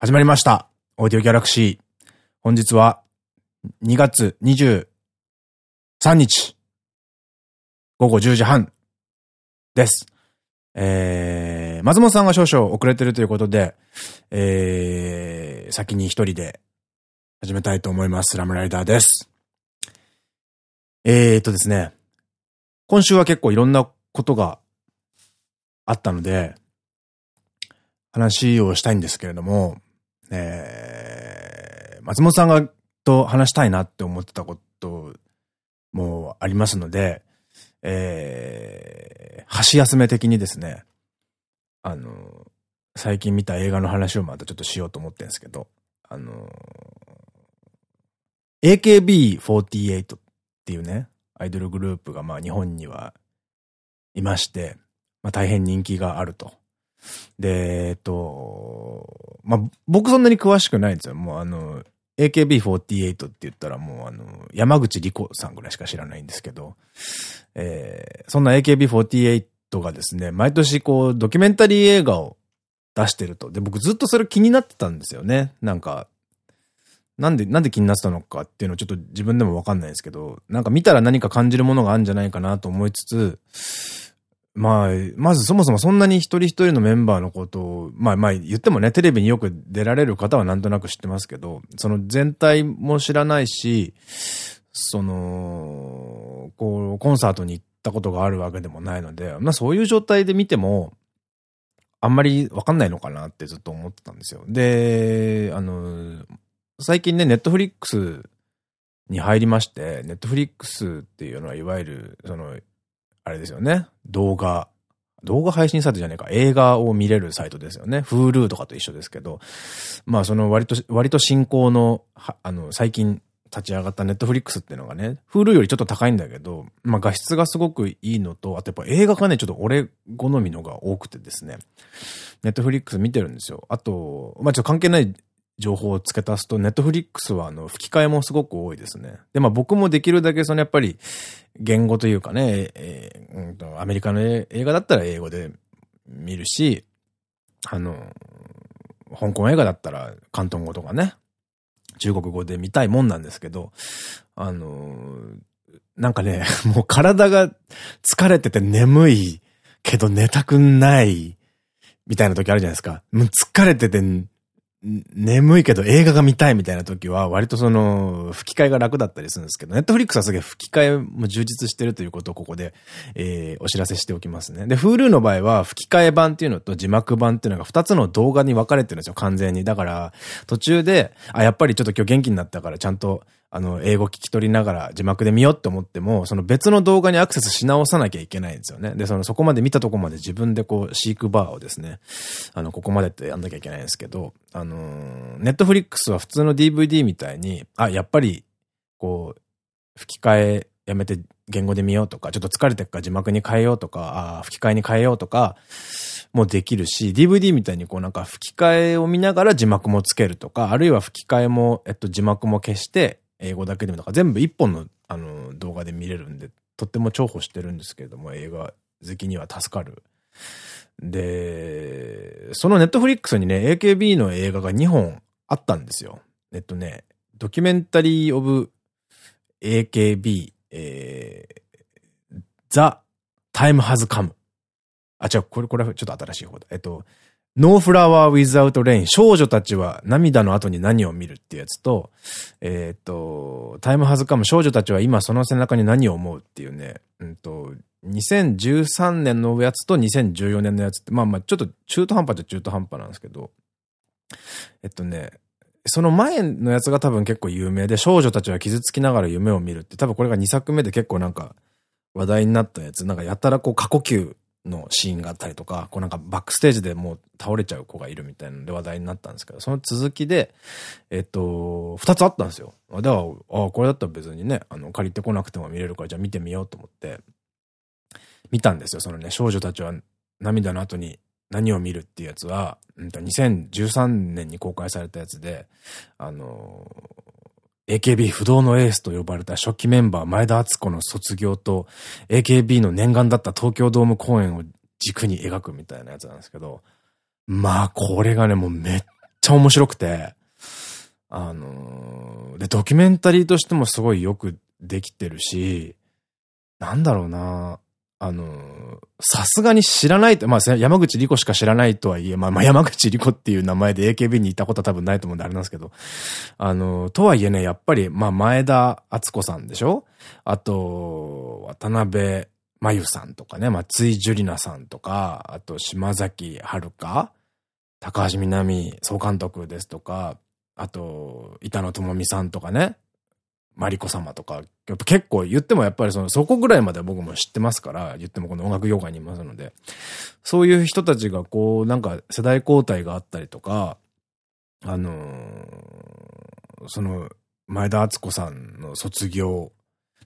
始まりました。オーディオギャラクシー。本日は2月23日午後10時半です。えー、松本さんが少々遅れてるということで、えー、先に一人で始めたいと思います。ラムライダーです。えーとですね、今週は結構いろんなことがあったので、話をしたいんですけれども、えー、松本さんがと話したいなって思ってたこともありますので、えー、箸休め的にですね、あの、最近見た映画の話をまたちょっとしようと思ってるんですけど、あの、AKB48 っていうね、アイドルグループがまあ日本にはいまして、まあ大変人気があると。で、えっと、まあ、僕そんなに詳しくないんですよ。もうあの、AKB48 って言ったらもうあの、山口理子さんぐらいしか知らないんですけど、えー、そんな AKB48 がですね、毎年こう、ドキュメンタリー映画を出してると。で、僕ずっとそれ気になってたんですよね。なんか、なんで、なんで気になってたのかっていうのをちょっと自分でもわかんないですけど、なんか見たら何か感じるものがあるんじゃないかなと思いつつ、まあ、まずそもそもそんなに一人一人のメンバーのことを、まあまあ言ってもね、テレビによく出られる方はなんとなく知ってますけど、その全体も知らないし、その、こう、コンサートに行ったことがあるわけでもないので、まあそういう状態で見ても、あんまりわかんないのかなってずっと思ってたんですよ。で、あの、最近ね、ネットフリックスに入りまして、ネットフリックスっていうのは、いわゆる、その、あれですよね。動画。動画配信サイトじゃねえか。映画を見れるサイトですよね。Hulu とかと一緒ですけど。まあその割と、割と新興の、あの、最近立ち上がったネットフリックスっていうのがね、Hulu よりちょっと高いんだけど、まあ画質がすごくいいのと、あとやっぱ映画がね、ちょっと俺好みのが多くてですね。ネットフリックス見てるんですよ。あと、まあちょっと関係ない情報を付け足すと、ネットフリックスはあの、吹き替えもすごく多いですね。で、まあ僕もできるだけそのやっぱり、言語というかね、えーうん、アメリカの映画だったら英語で見るし、あの、香港映画だったら広東語とかね、中国語で見たいもんなんですけど、あの、なんかね、もう体が疲れてて眠いけど寝たくないみたいな時あるじゃないですか。もう疲れてて眠いけど映画が見たいみたいな時は割とその吹き替えが楽だったりするんですけど、ネットフリックスはすげえ吹き替えも充実してるということをここで、えー、お知らせしておきますね。で、Hulu の場合は吹き替え版っていうのと字幕版っていうのが2つの動画に分かれてるんですよ、完全に。だから途中で、あ、やっぱりちょっと今日元気になったからちゃんとあの、英語聞き取りながら字幕で見ようって思っても、その別の動画にアクセスし直さなきゃいけないんですよね。で、その、そこまで見たとこまで自分でこう、飼育バーをですね、あの、ここまでってやんなきゃいけないんですけど、あの、ネットフリックスは普通の DVD みたいに、あ、やっぱり、こう、吹き替えやめて言語で見ようとか、ちょっと疲れてるから字幕に変えようとか、あ吹き替えに変えようとか、もできるし、DVD みたいにこうなんか吹き替えを見ながら字幕もつけるとか、あるいは吹き替えも、えっと字幕も消して、英語だけでも、全部一本のあの動画で見れるんで、とっても重宝してるんですけれども、映画好きには助かる。で、そのネットフリックスにね、AKB の映画が2本あったんですよ。えっとね、 Documentary of AKB、えー、 The Time Has Come。あ、違う、これ、これはちょっと新しい方だ。えっと、 No Flower Without Rain。少女たちは涙の後に何を見るっていうやつと、えっと、タイム・ハズ・カム。少女たちは今その背中に何を思うっていうね、うんと、2013年のやつと2014年のやつって、まあまあちょっと中途半端っちゃ中途半端なんですけど、えっとね、その前のやつが多分結構有名で、少女たちは傷つきながら夢を見るって、多分これが2作目で結構なんか話題になったやつ、なんかやたらこう過呼吸のシーンがあったりとか、こうなんかバックステージでもう倒れちゃう子がいるみたいなので話題になったんですけど、その続きで、えっと、二つあったんですよ。だから、ああ、これだったら別にね、あの、借りてこなくても見れるから、じゃあ見てみようと思って、見たんですよ。そのね、少女たちは涙の後に何を見るっていうやつは、うんと、2013年に公開されたやつで、あの、AKB 不動のエースと呼ばれた初期メンバー前田敦子の卒業と AKB の念願だった東京ドーム公演を軸に描くみたいなやつなんですけど、まあこれがねもうめっちゃ面白くて、あのー、で、ドキュメンタリーとしてもすごいよくできてるし、なんだろうな。あの、さすがに知らないと、まあ、山口理子しか知らないとはいえ、まあ、まあ、山口理子っていう名前で AKB にいたことは多分ないと思うんであれなんですけど、あの、とはいえね、やっぱり、まあ、前田敦子さんでしょ？あと、渡辺真由さんとかね、松井樹里奈さんとか、あと島崎遥高橋みなみ総監督ですとか、あと、板野友美さんとかね、マリコ様とか、やっぱ結構言ってもやっぱりその、そこぐらいまでは僕も知ってますから、言ってもこの音楽業界にいますので、そういう人たちがこう、なんか世代交代があったりとか、あのー、その、前田敦子さんの卒業、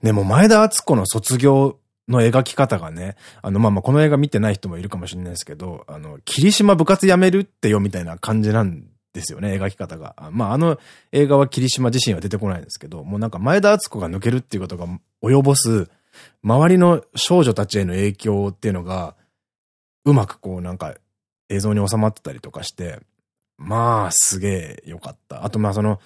ね、もう前田敦子の卒業の描き方がね、あの、まあまあ、この映画見てない人もいるかもしれないですけど、あの、霧島部活やめるってよみたいな感じなんでですよね、描き方が。まあ、あの映画は霧島自身は出てこないんですけど、もうなんか前田敦子が抜けるっていうことが及ぼす、周りの少女たちへの影響っていうのが、うまくこうなんか映像に収まってたりとかして、まあ、すげえ良かった。あとまあその、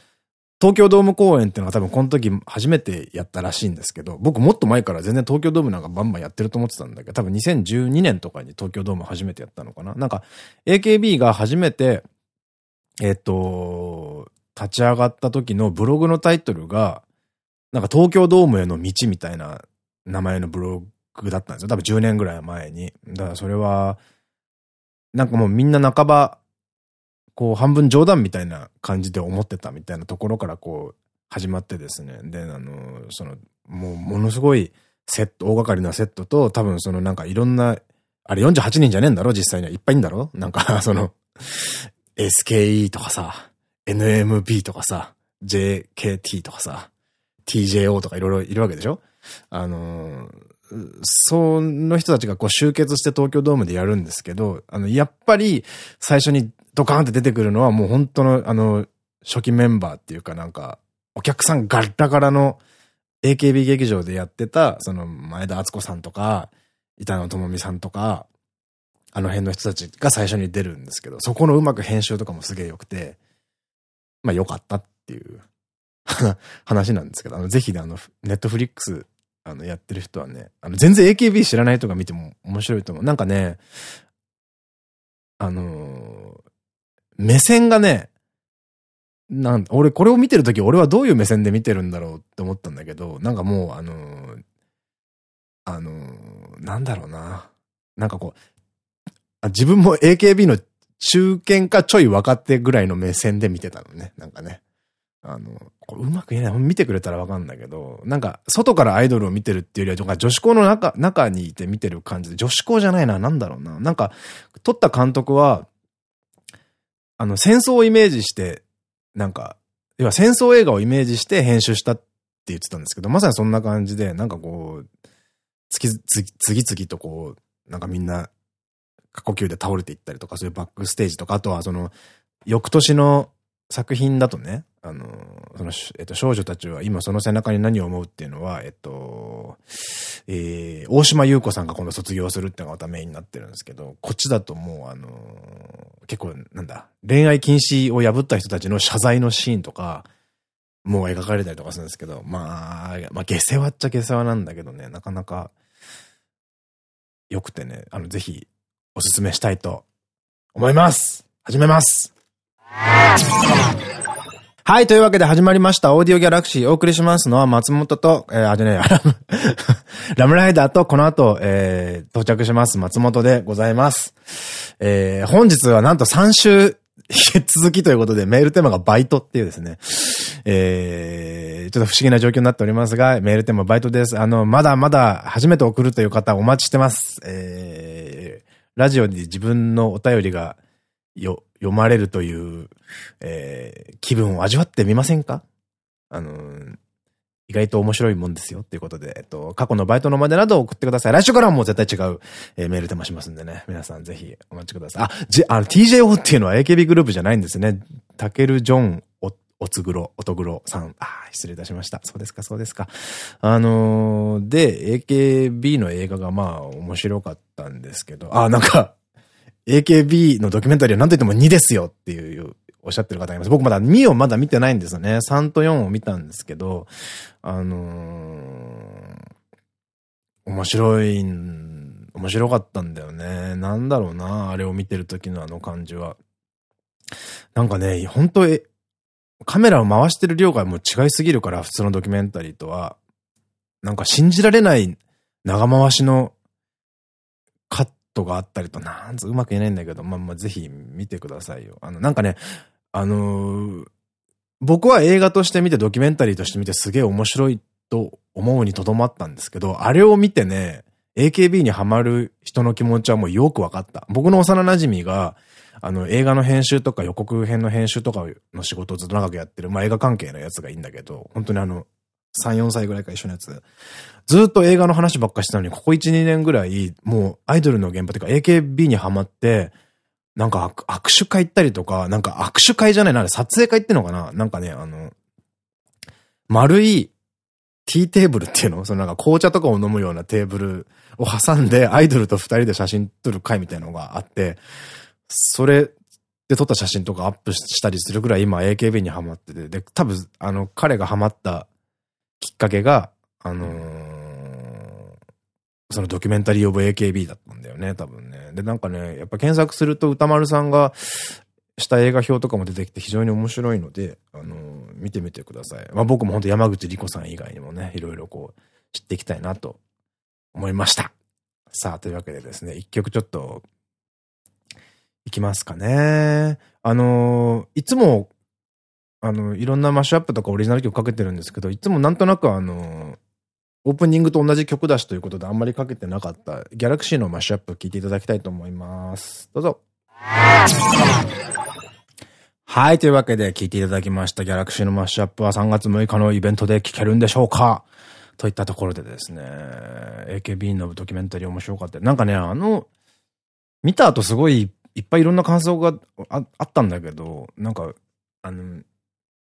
東京ドーム公演っていうのが多分この時初めてやったらしいんですけど、僕もっと前から全然東京ドームなんかバンバンやってると思ってたんだけど、多分2012年とかに東京ドーム初めてやったのかな。なんか AKB が初めて、えっと、立ち上がった時のブログのタイトルが、なんか東京ドームへの道みたいな名前のブログだったんですよ。多分10年ぐらい前に。だからそれは、なんかもうみんな半ばこう半分冗談みたいな感じで思ってたみたいなところからこう始まってですね。で、あの、その、もうものすごいセット、大掛かりなセットと多分そのなんかいろんな、あれ48人じゃねえんだろ？実際にはいっぱいいんだろ？なんかその、SKE とかさ、NMB とかさ、JKT とかさ、TJO とかいろいろいるわけでしょ？あのその人たちがこう集結して東京ドームでやるんですけど、あの、やっぱり最初にドカーンって出てくるのはもう本当のあの、初期メンバーっていうかなんか、お客さんガラガラの AKB 劇場でやってた、その前田敦子さんとか、板野友美さんとか、あの辺の人たちが最初に出るんですけど、そこのうまく編集とかもすげえ良くて、まあ良かったっていう 話なんですけど、あの、ぜひね、あの、ネットフリックス、あの、やってる人はね、あの、全然 AKB 知らない人が見ても面白いと思う。なんかね、あのー、目線がね、なん俺これを見てるとき俺はどういう目線で見てるんだろうって思ったんだけど、なんかもうあのー、あのー、なんだろうな。なんかこう、自分も AKB の中堅かちょい分かってぐらいの目線で見てたのね。なんかね。あの、これうまく言えない。見てくれたらわかんだけど、なんか、外からアイドルを見てるっていうよりは、女子校の中、中にいて見てる感じで、女子校じゃないな、なんだろうな。なんか、撮った監督は、あの、戦争をイメージして、なんか、要は戦争映画をイメージして編集したって言ってたんですけど、まさにそんな感じで、なんかこう、次々とこう、なんかみんな、過呼吸で倒れていったりとか、そういうバックステージとか、あとはその、翌年の作品だとね、あの、その、えっと、少女たちは今その背中に何を思うっていうのは、えっと、えー、大島優子さんが今度卒業するっていうのがまたメインになってるんですけど、こっちだともうあの、結構、なんだ、恋愛禁止を破った人たちの謝罪のシーンとか、もう描かれたりとかするんですけど、まあ、まあ、下世話っちゃ下世話なんだけどね、なかなか、良くてね、あの、ぜひ、おすすめしたいと思います始めますはい、というわけで始まりました。オーディオギャラクシーお送りしますのは松本と、えー、あ、じゃねえや、ラムライダーとこの後、えー、到着します松本でございます。えー、本日はなんと3週続きということでメールテーマがバイトっていうですね。えー、ちょっと不思議な状況になっておりますが、メールテーマバイトです。あの、まだまだ初めて送るという方お待ちしてます。えー、ラジオで自分のお便りがよ、読まれるという、えー、気分を味わってみませんか？あのー、意外と面白いもんですよっていうことで、えっと、過去のバイトのまでなどを送ってください。来週からはもう絶対違う、えー、メールテーマしますんでね。皆さんぜひお待ちください。あ、じ、あの、TJO っていうのは AKB グループじゃないんですね。タケル・ジョン・お、つぐろ、おとぐろさん。ああ、失礼いたしました。そうですか、そうですか。あのー、で、AKB の映画がまあ面白かったんですけど、ああ、なんか、AKB のドキュメンタリーは何と言っても2ですよっていうおっしゃってる方がいます。僕まだ2をまだ見てないんですよね。3と4を見たんですけど、あのー、面白い、面白かったんだよね。なんだろうな、あれを見てる時のあの感じは。なんかね、本当、カメラを回してる量がもう違いすぎるから、普通のドキュメンタリーとは。なんか信じられない長回しのカットがあったりと、なんつうまく言えないんだけど、まあまあぜひ見てくださいよ。あの、なんかね、あのー、僕は映画として見てドキュメンタリーとして見てすげえ面白いと思うにとどまったんですけど、あれを見てね、AKB にハマる人の気持ちはもうよく分かった。僕の幼馴染が、あの、映画の編集とか予告編の編集とかの仕事をずっと長くやってる、まあ映画関係のやつがいいんだけど、本当にあの、3、4歳ぐらいか一緒のやつ。ずっと映画の話ばっかしてたのに、ここ1、2年ぐらい、もうアイドルの現場っていうか AKB にハマって、なんか握手会行ったりとか、なんか握手会じゃないな、撮影会ってのかな？なんかね、あの、丸いティーテーブルっていうの？そのなんか紅茶とかを飲むようなテーブルを挟んで、アイドルと二人で写真撮る会みたいなのがあって、それで撮った写真とかアップしたりするぐらい今 AKB にハマってて、で、多分、あの、彼がハマったきっかけが、あのー、そのドキュメンタリーオブ AKB だったんだよね、多分ね。で、なんかね、やっぱ検索すると歌丸さんがした映画表とかも出てきて非常に面白いので、あのー、見てみてください。まあ僕も本当山口里子さん以外にもね、いろいろこう、知っていきたいなと思いました。さあ、というわけでですね、一曲ちょっと、いきますかね。あの、いつもあの、いろんなマッシュアップとかオリジナル曲かけてるんですけど、いつもなんとなくあの、オープニングと同じ曲だしということであんまりかけてなかったギャラクシーのマッシュアップ聴いていただきたいと思います。どうぞ。はい、というわけで聴いていただきましたギャラクシーのマッシュアップは3月6日のイベントで聴けるんでしょうかといったところでですね、AKB のドキュメンタリー面白かった。なんかね、あの、見た後すごいいっぱいいろんな感想があったんだけど、なんか、あの、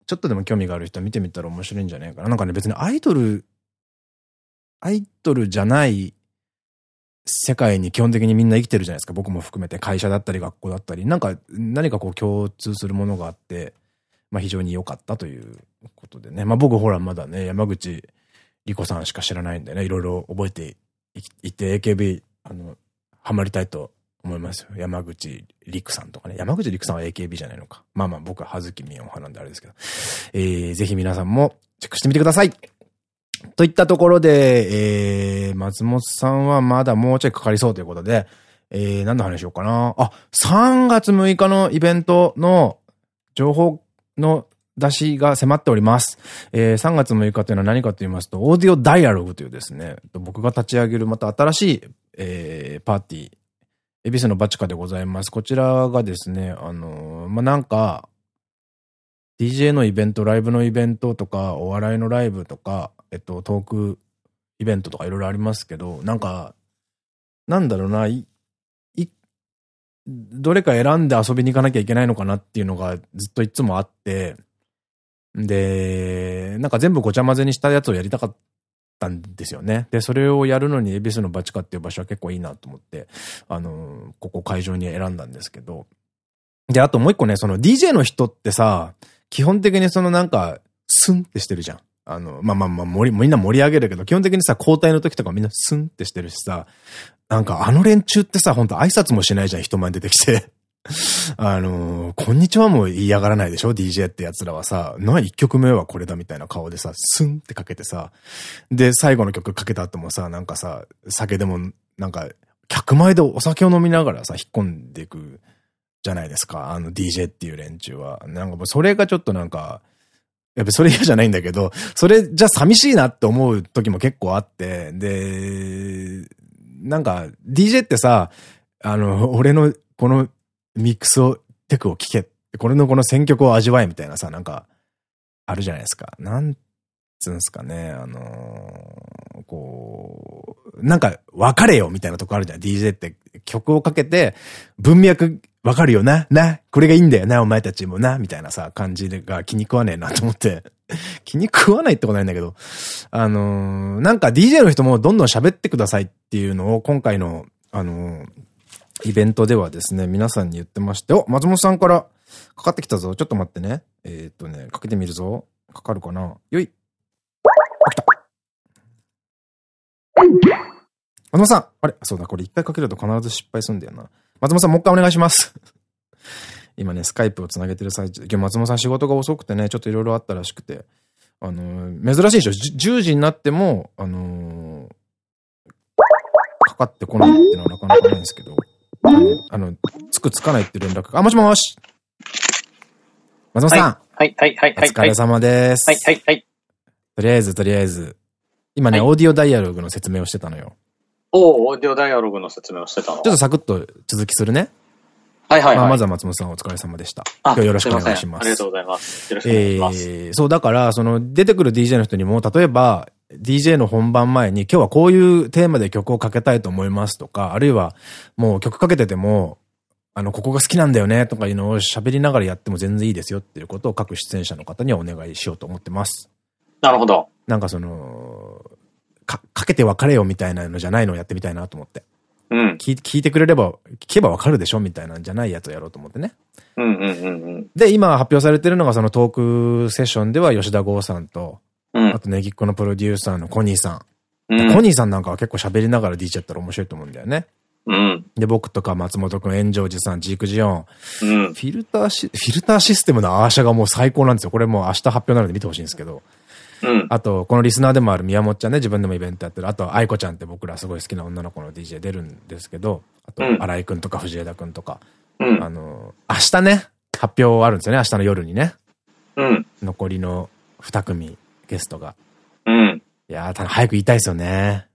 ちょっとでも興味がある人は見てみたら面白いんじゃないかな。なんかね、別にアイドル、アイドルじゃない世界に基本的にみんな生きてるじゃないですか。僕も含めて会社だったり学校だったり。なんか、何かこう共通するものがあって、まあ非常に良かったということでね。まあ僕ほらまだね、山口里子さんしか知らないんでね、いろいろ覚えていて、AKB、あの、ハマりたいと思いますよ。山口陸さんとかね。山口陸さんは AKB じゃないのか。まあまあ僕は葉月美音派なんであれですけど。えー、ぜひ皆さんもチェックしてみてください。といったところで、えー、松本さんはまだもうちょいかかりそうということで、えー、何の話しようかな。あ、3月6日のイベントの情報の出しが迫っております。えー、3月6日というのは何かと言いますと、オーディオダイアログというですね、僕が立ち上げるまた新しい、えー、パーティー、恵比寿のバチカでございます。こちらがですね、あのー、まあ、なんか、DJ のイベント、ライブのイベントとか、お笑いのライブとか、えっと、トークイベントとかいろいろありますけど、なんか、なんだろうな、い、い、どれか選んで遊びに行かなきゃいけないのかなっていうのがずっといつもあって、で、なんか全部ごちゃ混ぜにしたやつをやりたかったんですよね。で、それをやるのに、恵比寿のバチカっていう場所は結構いいなと思って、あの、ここ会場に選んだんですけど。で、あともう一個ね、その DJ の人ってさ、基本的にそのなんか、スンってしてるじゃん。あの、まあまあまあ、盛り、みんな盛り上げるけど、基本的にさ、交代の時とかみんなスンってしてるしさ、なんかあの連中ってさ、ほんと挨拶もしないじゃん、人前に出てきて。あのー、こんにちはも言いやがらないでしょ ?DJ って奴らはさ、な、一曲目はこれだみたいな顔でさ、スンってかけてさ、で、最後の曲かけた後もさ、なんかさ、酒でも、なんか、客前でお酒を飲みながらさ、引っ込んでいくじゃないですか？あの DJ っていう連中は。なんかそれがちょっとなんか、やっぱそれ嫌じゃないんだけど、それじゃ寂しいなって思う時も結構あって、で、なんか DJ ってさ、あの、俺のこのミックスを、テクを聴け。これのこの選曲を味わえみたいなさ、なんか、あるじゃないですか。なんつうんすかね、あのー、こう、なんか、分かれよみたいなとこあるじゃん。DJ って曲をかけて、文脈わかるよな、な、これがいいんだよな、お前たちもな、みたいなさ、感じが気に食わねえなと思って。気に食わないってことないんだけど、あのー、なんか DJ の人もどんどん喋ってくださいっていうのを今回の、あのーイベントではですね、皆さんに言ってまして、お、松本さんからかかってきたぞ。ちょっと待ってね。えー、っとね、かけてみるぞ。かかるかな？よい。あ、来た。松本さんあれ？そうだ、これ一回かけると必ず失敗するんだよな。松本さんもう一回お願いします。今ね、スカイプをつなげてる最中、今日松本さん仕事が遅くてね、ちょっといろいろあったらしくて、あのー、珍しいでしょ ?10 時になっても、あのー、かかってこないっていうのはなかなかないんですけど、あの、つくつかないって連絡が、あ、もしもし松本さん。はい、はい、はい、はい。お疲れ様です。はい、はい、はい。とりあえず、とりあえず。今ね、オーディオダイアログの説明をしてたのよ。おオーディオダイアログの説明をしてたのちょっとサクッと続きするね。はいはい、はい、まずは松本さんお疲れ様でした。今日よろしくお願いします。ありがとうございます。よろしくお願いします。えー、そう、だから、その、出てくる DJ の人にも、例えば、DJ の本番前に、今日はこういうテーマで曲をかけたいと思いますとか、あるいは、もう曲かけてても、あの、ここが好きなんだよねとかいうのを喋りながらやっても全然いいですよっていうことを各出演者の方にはお願いしようと思ってます。なるほど。なんかその、か、かけて別れよみたいなのじゃないのをやってみたいなと思って。うん。聞聞いてくれれば、聞けばわかるでしょみたいなんじゃないやつをやろうと思ってね。うんうんうんうん。で、今発表されてるのがそのトークセッションでは吉田剛さんと、うん、あとネギっ子のプロデューサーのコニーさん。うん、コニーさんなんかは結構喋りながら DJ やったら面白いと思うんだよね。うん。で、僕とか松本くん、炎上寺さん、ジークジオン。うん。フィルターシ、フィルターシステムのアーシャがもう最高なんですよ。これもう明日発表なので見てほしいんですけど。うん、あと、このリスナーでもある宮本ちゃんね、自分でもイベントやってる。あと、愛子ちゃんって僕らすごい好きな女の子の DJ 出るんですけど、あと、新井くんとか藤枝くんとか。うん、あの、明日ね、発表あるんですよね、明日の夜にね。うん。残りの二組ゲストが。うん。いやー、早く言いたいですよね。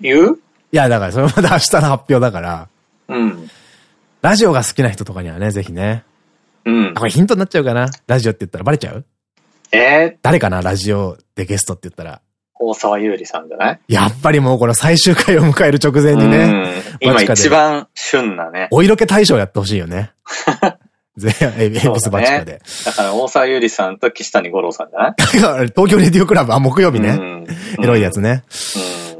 言う？いや、だから、それまだ明日の発表だから。うん。ラジオが好きな人とかにはね、ぜひね。うん。あ、これヒントになっちゃうかな？ラジオって言ったらバレちゃう？え？ー、誰かな？ラジオでゲストって言ったら。大沢優里さんじゃない？やっぱりもうこの最終回を迎える直前にね。今一番旬なね。お色気大賞やってほしいよね。ぜエビスバチカで。だから大沢優里さんと岸谷五郎さんじゃない？東京レディオクラブ、あ、木曜日ね。エロいやつね。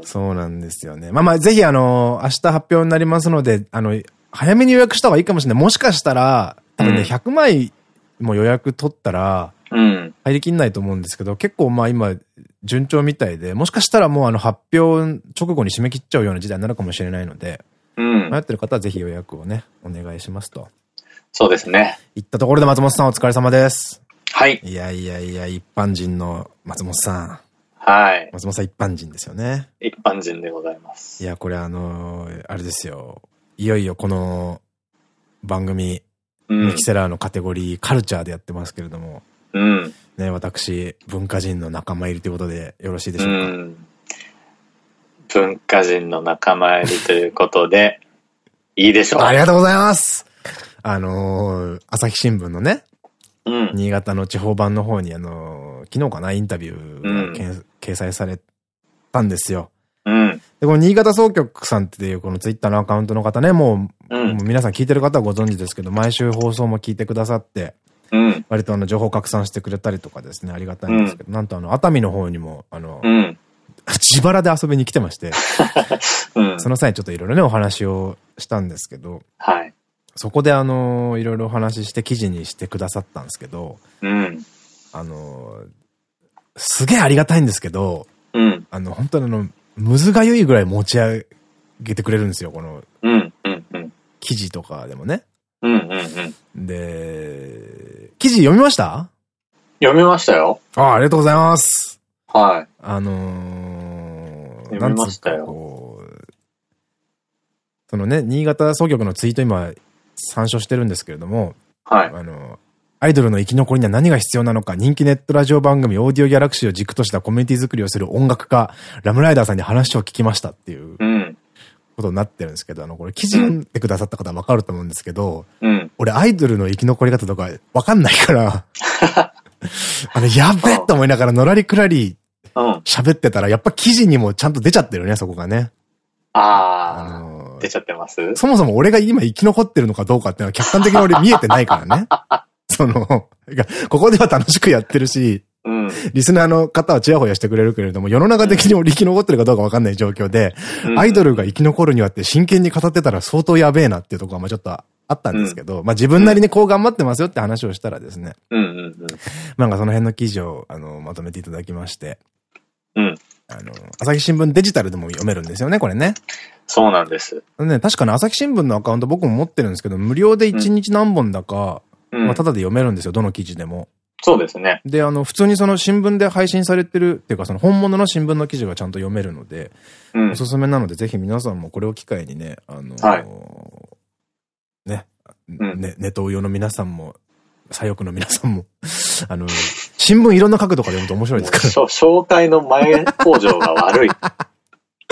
そうなんですよね。まあまあ、ぜひあの、明日発表になりますので、あの、早めに予約した方がいいかもしれない。もしかしたら、多分ね、100枚も予約取ったら、うん、入りきんないと思うんですけど、結構まあ今、順調みたいで、もしかしたらもうあの発表直後に締め切っちゃうような時代になるかもしれないので、うん、迷ってる方はぜひ予約をね、お願いしますと。そうですね。行ったところで松本さんお疲れ様です。はい。いやいやいや、一般人の松本さん。はい。松本さん一般人ですよね。一般人でございます。いや、これあのー、あれですよ。いよいよこの番組、うん、ミキセラーのカテゴリー、カルチャーでやってますけれども、うん。ね、私、文化人の仲間入りということでよろしいでしょうか？うん、文化人の仲間入りということで、いいでしょう。ありがとうございますあのー、朝日新聞のね、うん、新潟の地方版の方に、あのー、昨日かな、インタビューが、うん、掲載されたんですよ。うん。で、この新潟総局さんっていうこのツイッターのアカウントの方ね、もう、うん、もう皆さん聞いてる方はご存知ですけど、毎週放送も聞いてくださって、うん、割とあの情報拡散してくれたりとかですね、ありがたいんですけど、うん、なんとあの、熱海の方にも、あの、うん、自腹で遊びに来てまして、その際にちょっといろいろね、お話をしたんですけど、はい。そこであの、いろいろお話しして記事にしてくださったんですけど、うん、あの、すげえありがたいんですけど、うん、あの、本当にあの、むずがゆいぐらい持ち上げてくれるんですよ、この、記事とかでもね。うんうんうん。で、記事読みました？読みましたよ。ああ、ありがとうございます。はい。あのー、読みましたよ。そのね、新潟総局のツイート今、参照してるんですけれども、はい。あの、アイドルの生き残りには何が必要なのか、人気ネットラジオ番組オーディオギャラクシーを軸としたコミュニティ作りをする音楽家、ラムライダーさんに話を聞きましたっていう。うん。ことになってるんですけど、あの、これ記事読んでくださった方はわかると思うんですけど、うん、俺アイドルの生き残り方とかわかんないから あの、やべえと思いながらのらりくらり喋ってたら、やっぱ記事にもちゃんと出ちゃってるね、そこがね。ああ。あのー、出ちゃってます？そもそも俺が今生き残ってるのかどうかっていうのは客観的に俺見えてないからね。その、ここでは楽しくやってるし、うん、リスナーの方はチヤホヤしてくれるけれども、世の中的にも生き残ってるかどうかわかんない状況で、アイドルが生き残るにはって真剣に語ってたら相当やべえなっていうところがまあちょっとあったんですけど、まあ自分なりにこう頑張ってますよって話をしたらですね、なんかその辺の記事をあのまとめていただきまして、うん。あの、朝日新聞デジタルでも読めるんですよね、これね。そうなんです。ね、確かに朝日新聞のアカウント僕も持ってるんですけど、無料で1日何本だか、うん、まあ、ただで読めるんですよ、どの記事でも。そうですね。で、あの、普通にその新聞で配信されてるっていうか、その本物の新聞の記事がちゃんと読めるので、うん、おすすめなので、ぜひ皆さんもこれを機会にね、あのーはい、ね、うん、ね、ネトウ用の皆さんも、左翼の皆さんもあの、新聞いろんな角度から読むと面白いですから。紹介の前工場が悪い。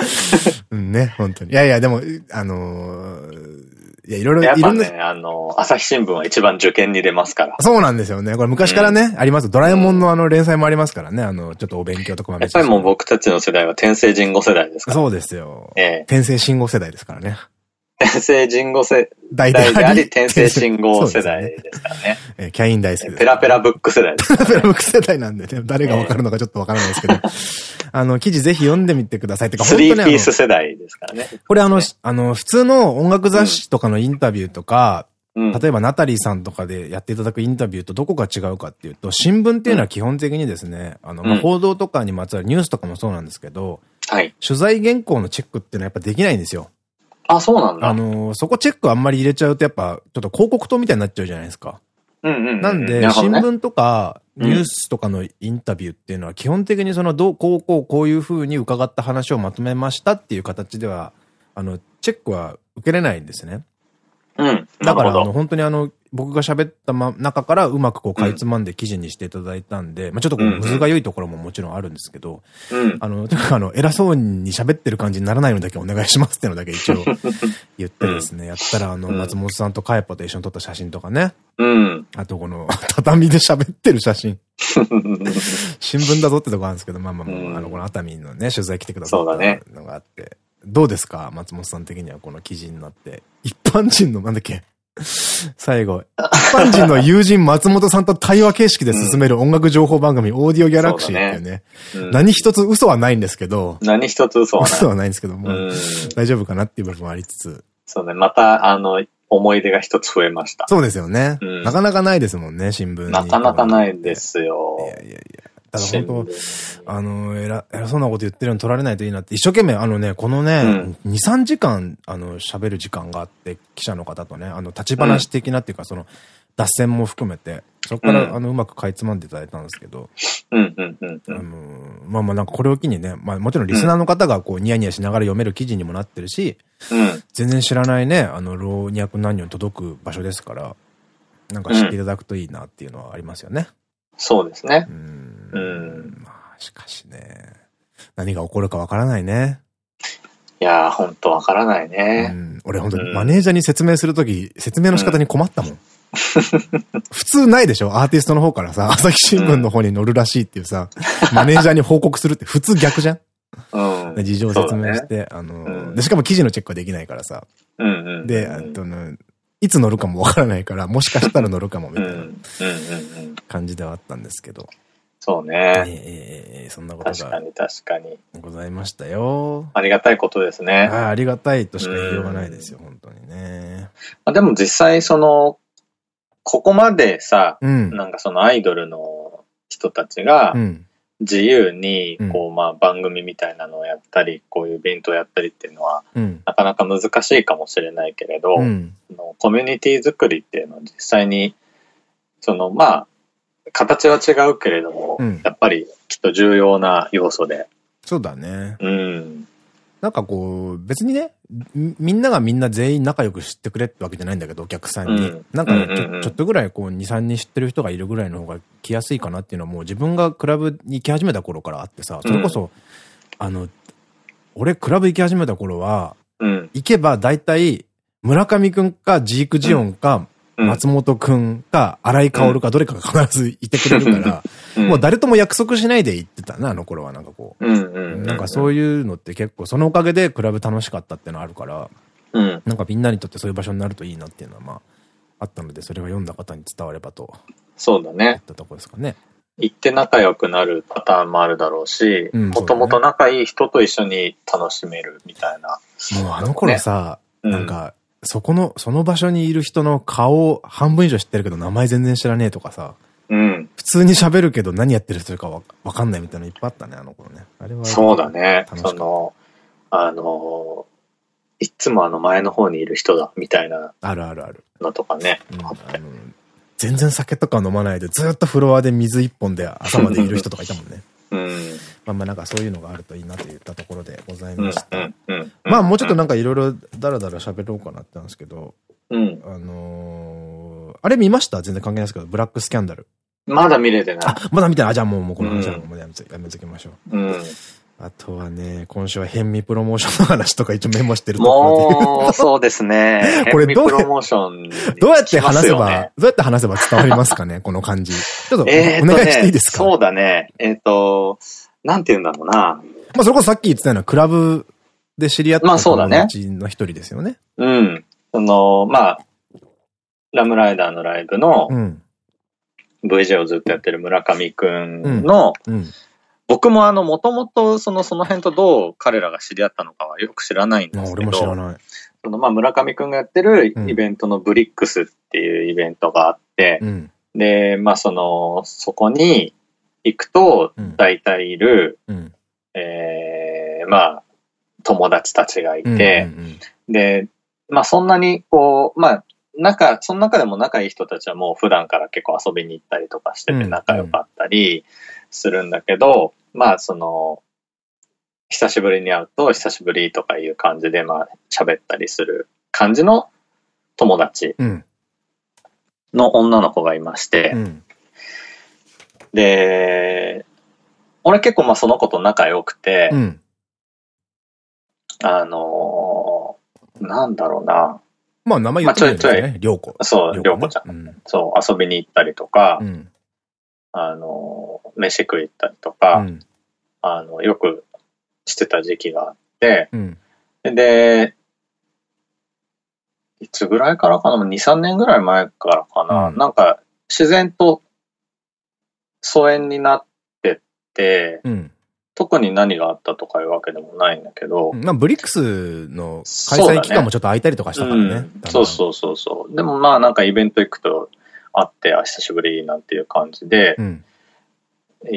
うんね、本当に。いやいや、でも、あのー、いや、いろいろ、やっぱね、あの、朝日新聞は一番受験に出ますから。そうなんですよね。これ昔からね、うん、あります。ドラえもんのあの連載もありますからね。あの、ちょっとお勉強とかもやっぱりもう僕たちの世代は天聖人語世代ですから。そうですよ。ええ。天聖信号世代ですからね。天聖人語世代であり、天聖信号世代ですからね。えキャイン大好きペラペラブック世代です、ペラペラブック世代なんでね、誰がわかるのかちょっとわからないですけど。あの、記事ぜひ読んでみてください。ってか、本当に。スリーピース世代ですからね。これあの、あの、普通の音楽雑誌とかのインタビューとか、例えばナタリーさんとかでやっていただくインタビューとどこが違うかっていうと、新聞っていうのは基本的にですね、あの、ま報道とかにまつわるニュースとかもそうなんですけど、はい。取材原稿のチェックっていうのはやっぱできないんですよ。あ、そうなんだ。あの、そこチェックあんまり入れちゃうとやっぱ、ちょっと広告塔みたいになっちゃうじゃないですか。なんで、新聞とか、ニュースとかのインタビューっていうのは、基本的にその、どう、こう、こう、こういうふうに伺った話をまとめましたっていう形では、あの、チェックは受けれないんですね。うん。だから、あの、本当にあの、僕が喋ったま、中からうまくこう、かいつまんで記事にしていただいたんで、うん、まあちょっとこう、むが良いところももちろんあるんですけど、うん、あの、とにかくあの、偉そうに喋ってる感じにならないのだけお願いしますっていうのだけ一応 言ってですね、やったらあの、松本さんとカエパと一緒に撮った写真とかね、うん。あとこの、畳で喋ってる写真。新聞だぞってとこあるんですけど、まあまあまあ、あの、この熱海のね、取材来てくださったのがあって、どうですか？松本さん的にはこの記事になって。一般人の、なんだっけ？最後。一般人の友人松本さんと対話形式で進める音楽情報番組、オーディオギャラクシーっていうね。うねうん、何一つ嘘はないんですけど。何一つ嘘はない。嘘はないんですけども、大丈夫かなっていう部分もありつつ。そうね。また、あの、思い出が一つ増えました。そうですよね。うん、なかなかないですもんね、新聞に。なかなかないですよ。いやいやいや。だから本当、あの、偉、偉そうなこと言ってるの取られないといいなって、一生懸命、あのね、このね、うん、2、3時間、あの、喋る時間があって、記者の方とね、あの、立ち話的なっていうか、その、脱線も含めて、そこから、あの、うまくかいつまんでいただいたんですけど、うんうんうん。あの、まあまあなんかこれを機にね、まあもちろんリスナーの方がこう、ニヤニヤしながら読める記事にもなってるし、うん、全然知らないね、あの、老若男女に届く場所ですから、なんか知っていただくといいなっていうのはありますよね。そうですね。うん。うん。まあ、しかしね、何が起こるかわからないね。いやー、ほんとわからないね。うん。俺ほんと、マネージャーに説明するとき、説明の仕方に困ったもん。普通ないでしょ？アーティストの方からさ、朝日新聞の方に載るらしいっていうさ、マネージャーに報告するって普通逆じゃん？うん。事情を説明して、ね、あの、うん、で、しかも記事のチェックはできないからさ。で、あとの、いつ乗るかもわからないから、もしかしたら乗るかもみたいな感じではあったんですけど。そうね。ええそんなことが。確かに確かに。ございましたよ。ありがたいことですね。あありがたいとしか言いようがないですよ、本当にね。まあ、でも実際その、ここまでさ、うん、なんかそのアイドルの人たちが、自由に、こう、まあ番組みたいなのをやったり、こういうイベントをやったりっていうのは、なかなか難しいかもしれないけれど、うん、コミュニティ作りっていうのは実際に、その、まあ、形は違うけれども、うん、やっぱりきっと重要な要素で。そうだね。うん。なんかこう、別にね、みんながみんな全員仲良く知ってくれってわけじゃないんだけど、お客さんに。うん、なんかちょ、っとぐらいこう、2、3人知ってる人がいるぐらいの方が来やすいかなっていうのはもう自分がクラブに行き始めた頃からあってさ、それこそ、うん、あの、俺クラブ行き始めた頃は、うん、行けば大体、村上くんかジークジオンか、松本くんか、荒井薫かどれかが必ずいてくれるから、もう誰とも約束しないで行ってたな、あの頃はなんかこう。なんかそういうのって結構、そのおかげでクラブ楽しかったってのあるから、うん、なんかみんなにとってそういう場所になるといいなっていうのはまあ、あったので、それが読んだ方に伝わればと。そうだね。ったとこですかね。行って仲良くなるパターンもあるだろうし、もともと仲いい人と一緒に楽しめるみたいな。もうあの頃さ、ね、なんか、そこの、その場所にいる人の顔半分以上知ってるけど名前全然知らねえとかさ。うん。普通に喋るけど何やってる人かわわかんないみたいなのいっぱいあったね、あの頃ね。あれは。そうだね。その、あの、いつもあの前の方にいる人だ、みたいな。あるあるある。のとかね。全然酒とか飲まないで、ずっとフロアで水一本で朝までいる人とかいたもんね。うん。まあまあなんかそういうのがあるといいなといったところでございました。まあもうちょっとなんかいろいろだらだら喋ろうかなってたんですけど、うん。あのー、あれ見ました？全然関係ないですけど、ブラックスキャンダル。まだ見れてない。あ、まだ見てない。あ、じゃあもうもうこの話はもうやめやめときましょう。うん。あとはね、今週は変味プロモーションの話とか一応メモしてるところで。そうですね。これどうプロモーション、どうやって話せば、どうやって話せば伝わりますかね、この感じ。ちょっとお願いしていいですか、そうだね。えっと、なんて言うんだろうな。まあそれこそさっき言ってたようなクラブで知り合った友達の一人ですよね。うん。その、まあ、ラムライダーのライブの、VJ をずっとやってる村上くんの、僕もあの、もともとその、その辺とどう彼らが知り合ったのかはよく知らないんですけど、俺も知らない。その、まあ、村上くんがやってるイベントのブリックスっていうイベントがあって、うん、で、まあ、その、そこに行くと、大体いる、うん、えー、まあ、友達たちがいて、で、まあ、そんなに、こう、まあ、仲、その中でも仲いい人たちはもう普段から結構遊びに行ったりとかしてて仲良かったりするんだけど、まあその、久しぶりに会うと久しぶりとかいう感じでまあ喋ったりする感じの友達の女の子がいまして、うん、で、俺結構まあその子と仲良くて、うん、あのー、なんだろうな。まあ名前言ってないですね。りょうこ。そう、りょうこちゃん。うん、そう、遊びに行ったりとか、あの、飯食い行ったりとか、あの、よくしてた時期があって、で、いつぐらいからかな ?2、3年ぐらい前からかな、なんか自然と疎遠になってって、特に何があったとかいうわけでもないんだけど。まあ、ブリックスの開催期間もちょっと空いたりとかしたからね。そうそうそうそう。でもまあなんかイベント行くと会って、あ、久しぶりなんていう感じで、うん、えー、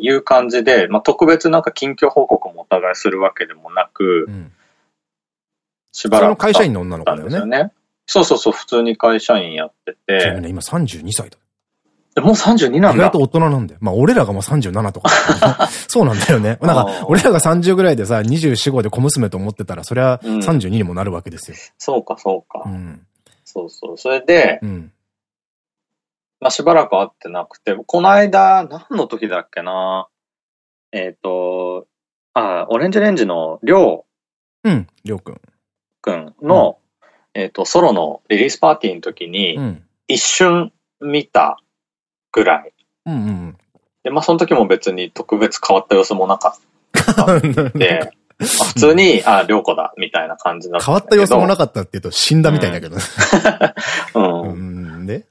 いう感じで、まあ特別なんか近況報告もお互いするわけでもなく、うん、しばらく。会社員の女の子だよね。そうそうそう、普通に会社員やってて。今32歳だ。もう32なんだ。意外と大人なんだよ。まあ、俺らがもう37とか。そうなんだよね。なんか、俺らが30ぐらいでさ、24、5で小娘と思ってたら、そりゃ32にもなるわけですよ。うん、そうか、そうか。うん、そうそう。それで、うん、まあ、しばらく会ってなくて、この間、何の時だっけなえっ、ー、と、あ、オレンジレンジのりょう。うん、りょうくん。くんの、えっと、ソロのリリースパーティーの時に、一瞬見たぐらい。うんうん、で、まあその時も別に特別変わった様子もなかった んで、普通に、あ、りょうこだ、みたいな感じだった。変わった様子もなかったって言うと死んだみたいだけど。うん。うん、で？っ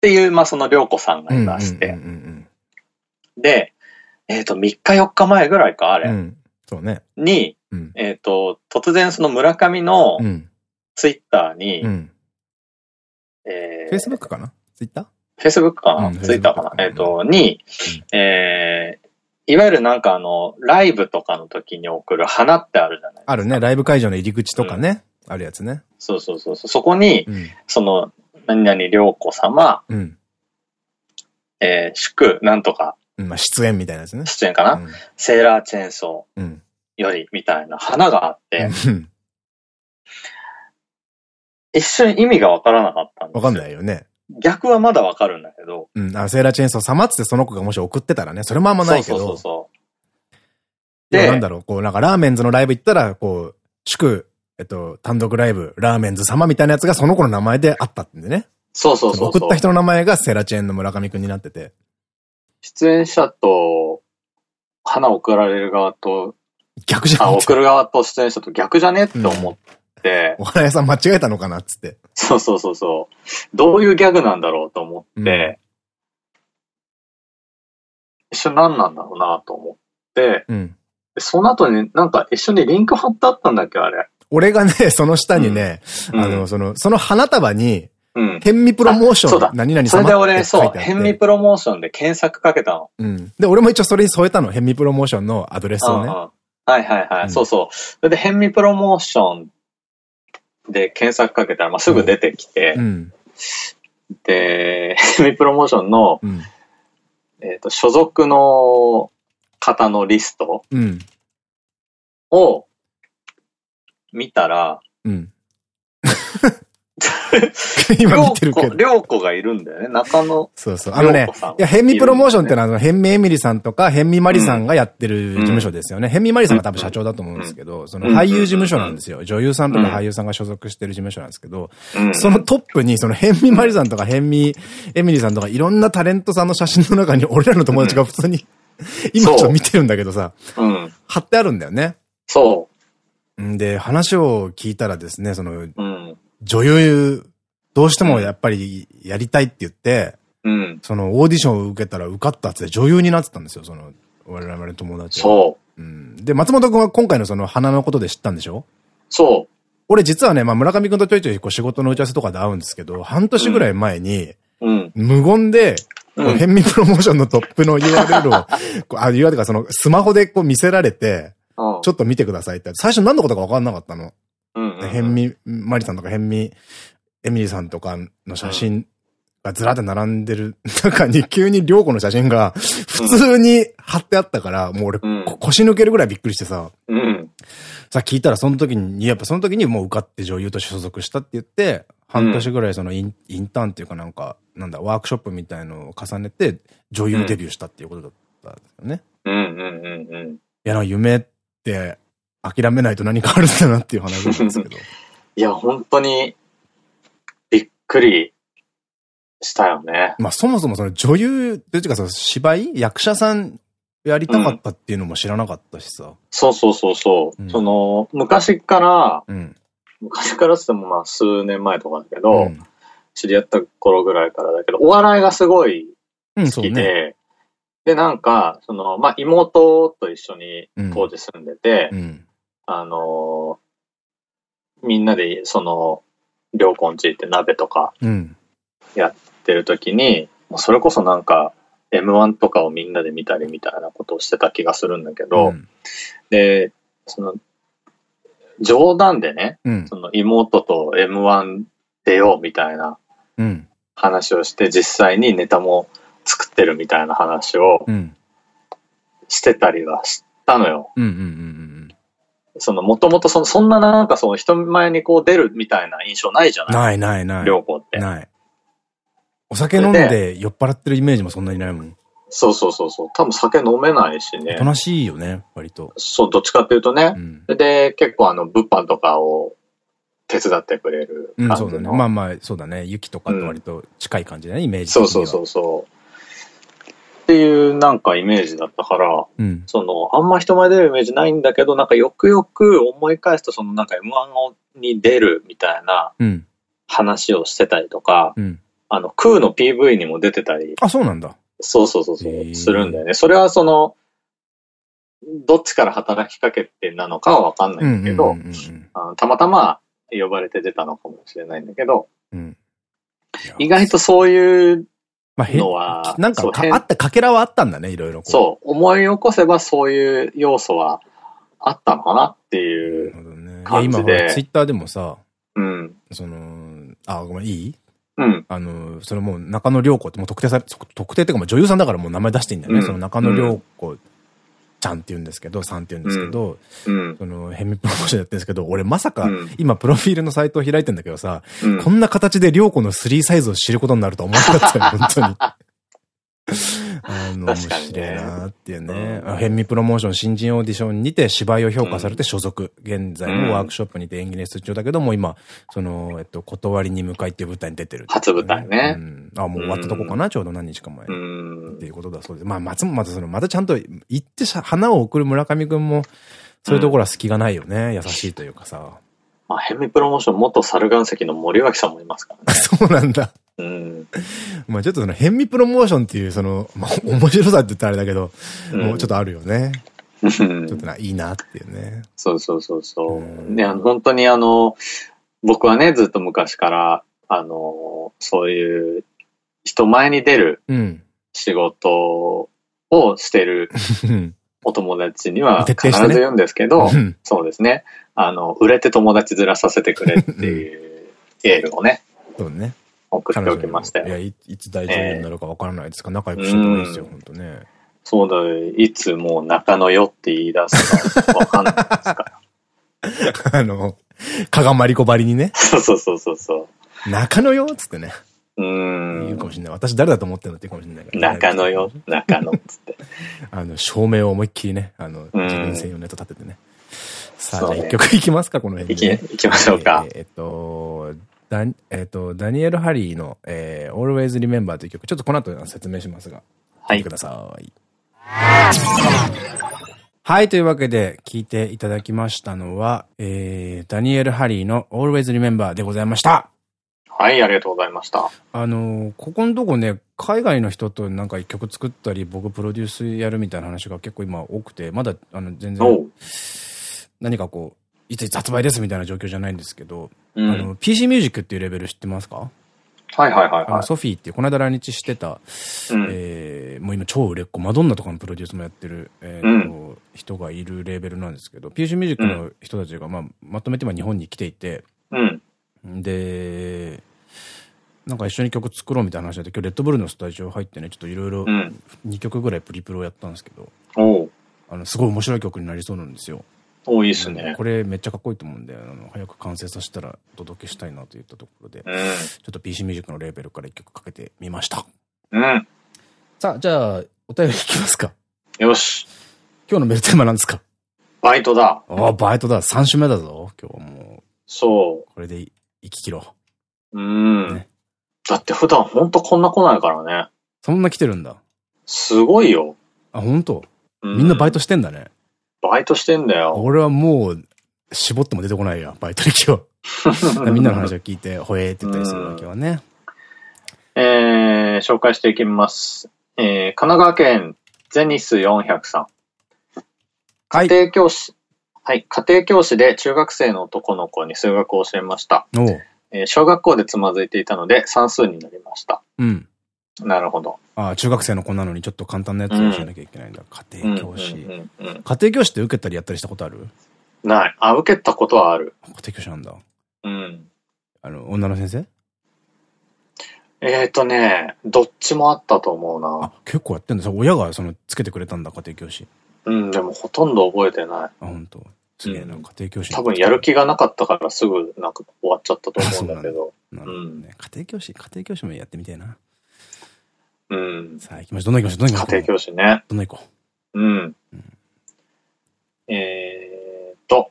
ていう、まあそのりょうこさんがいまして。で、えっ、ー、と、3日4日前ぐらいか、あれ。うん、そうね。に、うん、えっと、突然その村上のツイッターに、うん、えー、フェイスブックかな？ツイッターフェイスブックかな、うん、ツイッターかなえっ、と、に、うん、えー、いわゆるなんかあの、ライブとかの時に送る花ってあるじゃないですか。あるね。ライブ会場の入り口とかね。うん、あるやつね。そうそうそう。そこに、その、何々良子様、うん、えー、祝、なんとか。まあ、出演みたいなやつね。出演かな、セーラーチェーンソーより、みたいな花があって、一瞬意味がわからなかったんですわかんないよね。逆はまだわかるんだけど。うん。あセーラーチェーンソー様ってその子がもし送ってたらね、それもあんまないけど。そうそうそうで、なんだろう、こう、なんかラーメンズのライブ行ったら、こう、祝、えっと、単独ライブ、ラーメンズ様みたいなやつがその子の名前であったんでね。そうそうそう送った人の名前がセーラチェーンの村上くんになってて。出演者と、花送られる側と、逆じゃん。あ、送る側と出演者と逆じゃねって思って、お花屋さん間違えたのかなっつって。そうそうそうそう。どういうギャグなんだろうと思って、一緒に何なんだろうなと思って、うん、その後になんか一緒にリンク貼ってあったんだっけ、あれ。俺がね、その下にね、うん、あの、その、その花束に、うん。ヘンミプロモーション、何々それで俺、そう、ヘンミプロモーションで検索かけたの。うん。で、俺も一応それに添えたの、ヘンミプロモーションのアドレスをね。はいはいはい、そうそう。それで、ヘンミプロモーションで検索かけたら、まあ、すぐ出てきて、うん、で、ヘンミプロモーションの、うん、えっと、所属の方のリストを見たら、うん、今見てるけど。りょうこがいるんだよね、中野。そうそう。あのね、いや、ヘンミプロモーションってのは、ヘンミエミリさんとか、ヘンミマリさんがやってる事務所ですよね。ヘンミマリさんが多分社長だと思うんですけど、その俳優事務所なんですよ。女優さんとか俳優さんが所属してる事務所なんですけど、そのトップに、そのヘンミマリさんとかヘンミエミリさんとか、いろんなタレントさんの写真の中に、俺らの友達が普通に、今ちょっと見てるんだけどさ、貼ってあるんだよね。そう。んで、話を聞いたらですね、その、女優どうしてもやっぱりやりたいって言って、うん、そのオーディションを受けたら受かったって女優になってたんですよ、その、我々の友達そう。うん。で、松本くんは今回のその花のことで知ったんでしょ？そう。俺実はね、まあ村上くんとちょいちょいこう仕事の打ち合わせとかで会うんですけど、半年ぐらい前に、うん、無言で、うん、ヘンミプロモーションのトップの URL を、あ、URL かそのスマホでこう見せられて、ちょっと見てくださいって。最初何のことか分かんなかったの。ヘンミ、マリさんとかヘンミエミリーさんとかの写真がずらって並んでる 中に急に良子の写真が普通に貼ってあったから、もう俺、腰抜けるぐらいびっくりしてさ、うん、さ、聞いたらその時に、やっぱその時にもう受かって女優と所属したって言って、半年ぐらいそのイン,、インターンっていうかなんか、なんだ、ワークショップみたいのを重ねて女優デビューしたっていうことだったんですよね。うん。うん。うん。うん。いや、な夢って諦めないと何かあるんだなっていう話なんですけど。いや、本当に、くりしたよね。まあそもそもその女優っていうかその芝居役者さんやりたかったっていうのも知らなかったしさ。うん、そうそうそうそう。うん、その、昔から、うん、昔からってってもまあ数年前とかだけど、知り合った頃ぐらいからだけど、お笑いがすごい好きで、ね、で、なんか、その、まあ妹と一緒に当時住んでて、あのみんなで、その、りょうこんちって鍋とかやってる時に、うん、それこそなんか M1 とかをみんなで見たりみたいなことをしてた気がするんだけど、うん、で、その、冗談でね、うん、その妹と M1 出ようみたいな話をして、実際にネタも作ってるみたいな話をしてたりはしたのよ。その、もともとその、そんななんかその人前にこう出るみたいな印象ないじゃない？ないないない。両方って。ない。お酒飲んで酔っ払ってるイメージもそんなにないもん。そうそうそうそう。多分酒飲めないしね。おとなしいよね、割と。そう、どっちかっていうとね。うん、で、結構あの、物販とかを手伝ってくれるうん、そうだね。まあまあ、そうだね。雪とかと割と近い感じだね、イメージそうそうそうそう。っていうなんかイメージだったから、うん、その、あんま人前出るイメージないんだけど、なんかよくよく思い返すと、そのなんか M1 に出るみたいな話をしてたりとか、うん、あの、空の PV にも出てたり。あ、そうなんだ。そうそうそうそう、するんだよね。それはその、どっちから働きかけてなのかはわかんないんだけど、たまたま呼ばれて出たのかもしれないんだけど、うん、意外とそういうまあ、のは、なんかあった、かけらはあったんだね、いろいろ。そう。思い起こせばそういう要素はあったのかなっていう感じで。ね、今、ツイッターでもさ、うん。その、あ、ごめん、いい？うん。あの、それもう中野良子ってもう特定され、特定っていうかもう女優さんだからもう名前出していいんだよね。うん、その中野良子ちゃんって言うんですけど、さんって言うんですけど、うん、その、ヘミプロモーションやってるんですけど、俺まさか、今プロフィールのサイトを開いてんだけどさ、うん、こんな形で良子の3サイズを知ることになると思わなかったよ、本当に。あの、面白いなっていうね。ヘンミプロモーション新人オーディションにて芝居を評価されて所属。現在もワークショップにて演技レッスン中だけども、今、その、えっと、断りに向かいっていう舞台に出てる、初舞台ね。あ、もう終わったとこかな、ちょうど何日か前。っていうことだそうです。まあ、松もまたその、またちゃんと行って花を送る村上くんも、そういうところは隙がないよね。優しいというかさ。まあ、ヘンミプロモーション元猿岩石の森脇さんもいますからね。そうなんだ。ううん。まあちょっとその変味プロモーションっていうその、まあ面白さって言ったらあれだけど、うん、もうちょっとあるよね。ちょっとな、いいなっていうね。そうそうそうそう。ね、あの、本当にあの、僕はね、ずっと昔から、あの、そういう人前に出る仕事をしてるお友達には必ず言うんですけど、ね、そうですね。あの、売れて友達ずらさせてくれっていうエールをね。そうね。送っておきましたよ。いや、いつ大丈夫になるかわからないですか、えー、仲良くしてもいいですよ、本当ね。そうだよ。いつもう中野よって言い出すかわかんないですから。あの、かがまりこばりにね。そうそうそうそう。中野よっつってね。うん。言うかもしれない。私誰だと思ってるのって言うかもしれないから。中野よ、中野っつって。あの、照明を思いっきりね、あの、自分専用ネット立ててね。さあ、じゃあ一曲いきますか、この辺で、ね。いきましょうか。えっと、ダえっと、ダニエル・ハリーの、えー、Always Remember という曲、ちょっとこの後説明しますが、はい。てください。はい、というわけで聞いていただきましたのは、えー、ダニエル・ハリーの Always Remember でございました。はい、ありがとうございました。あの、ここのとこね、海外の人となんか曲作ったり、僕プロデュースやるみたいな話が結構今多くて、まだ、あの、全然、何かこう、いついつ発売ですみたいな状況じゃないんですけど、うん、あの、PC ミュージックっていうレベル知ってますか？はいはいはい、はい。ソフィーっていう、この間来日してた、うん、えー、もう今超売れっ子、マドンナとかのプロデュースもやってる、えーと、うん、人がいるレベルなんですけど、PC ミュージックの人たちが、まあ、まとめて今日本に来ていて、うん、で、なんか一緒に曲作ろうみたいな話で、今日レッドブルのスタジオ入ってね、ちょっといろいろ2曲ぐらいプリプロをやったんですけど、あの、すごい面白い曲になりそうなんですよ。おいいっすね。これめっちゃかっこいいと思うんで、あの、早く完成させたらお届けしたいなといったところで、うん、ちょっと PC ミュージックのレーベルから一曲かけてみました。うん。さあ、じゃあ、お便りいきますか。よし。今日のメールテーマなんですか？バイトだ。ああ、バイトだ。3週目だぞ、今日はもう。そう。これで生き切ろう。うん。ね、だって普段ほんとこんな来ないからね。そんな来てるんだ。すごいよ。あ、本当？みんなバイトしてんだね。バイトしてんだよ。俺はもう、絞っても出てこないよ、バイト歴を。みんなの話を聞いて、ほえーって言ったりするわけはね。えー、紹介していきます。えー、神奈川県ゼニス400さん。家庭教師、はい、はい、家庭教師で中学生の男の子に数学を教えました。えー、小学校でつまずいていたので算数になりました。うん。なるほど。ああ、中学生の子なのにちょっと簡単なやつをしなきゃいけないんだ。家庭教師。家庭教師って受けたりやったりしたことある？ない。あ、受けたことはある。家庭教師なんだ。うん。あの、女の先生？えっとね、どっちもあったと思うな。あ、結構やってんだ。親がその、つけてくれたんだ、家庭教師。うん、でもほとんど覚えてない。あ、本当。すげえな、家庭教師。多分やる気がなかったからすぐなんか終わっちゃったと思うんだけど。なるほどね。家庭教師、家庭教師もやってみたいな。うん。さあ行きましょう。どんどん行きましょう。どんどん行こう。家庭教師ね。どんどん行こう。うん。うん、えーと、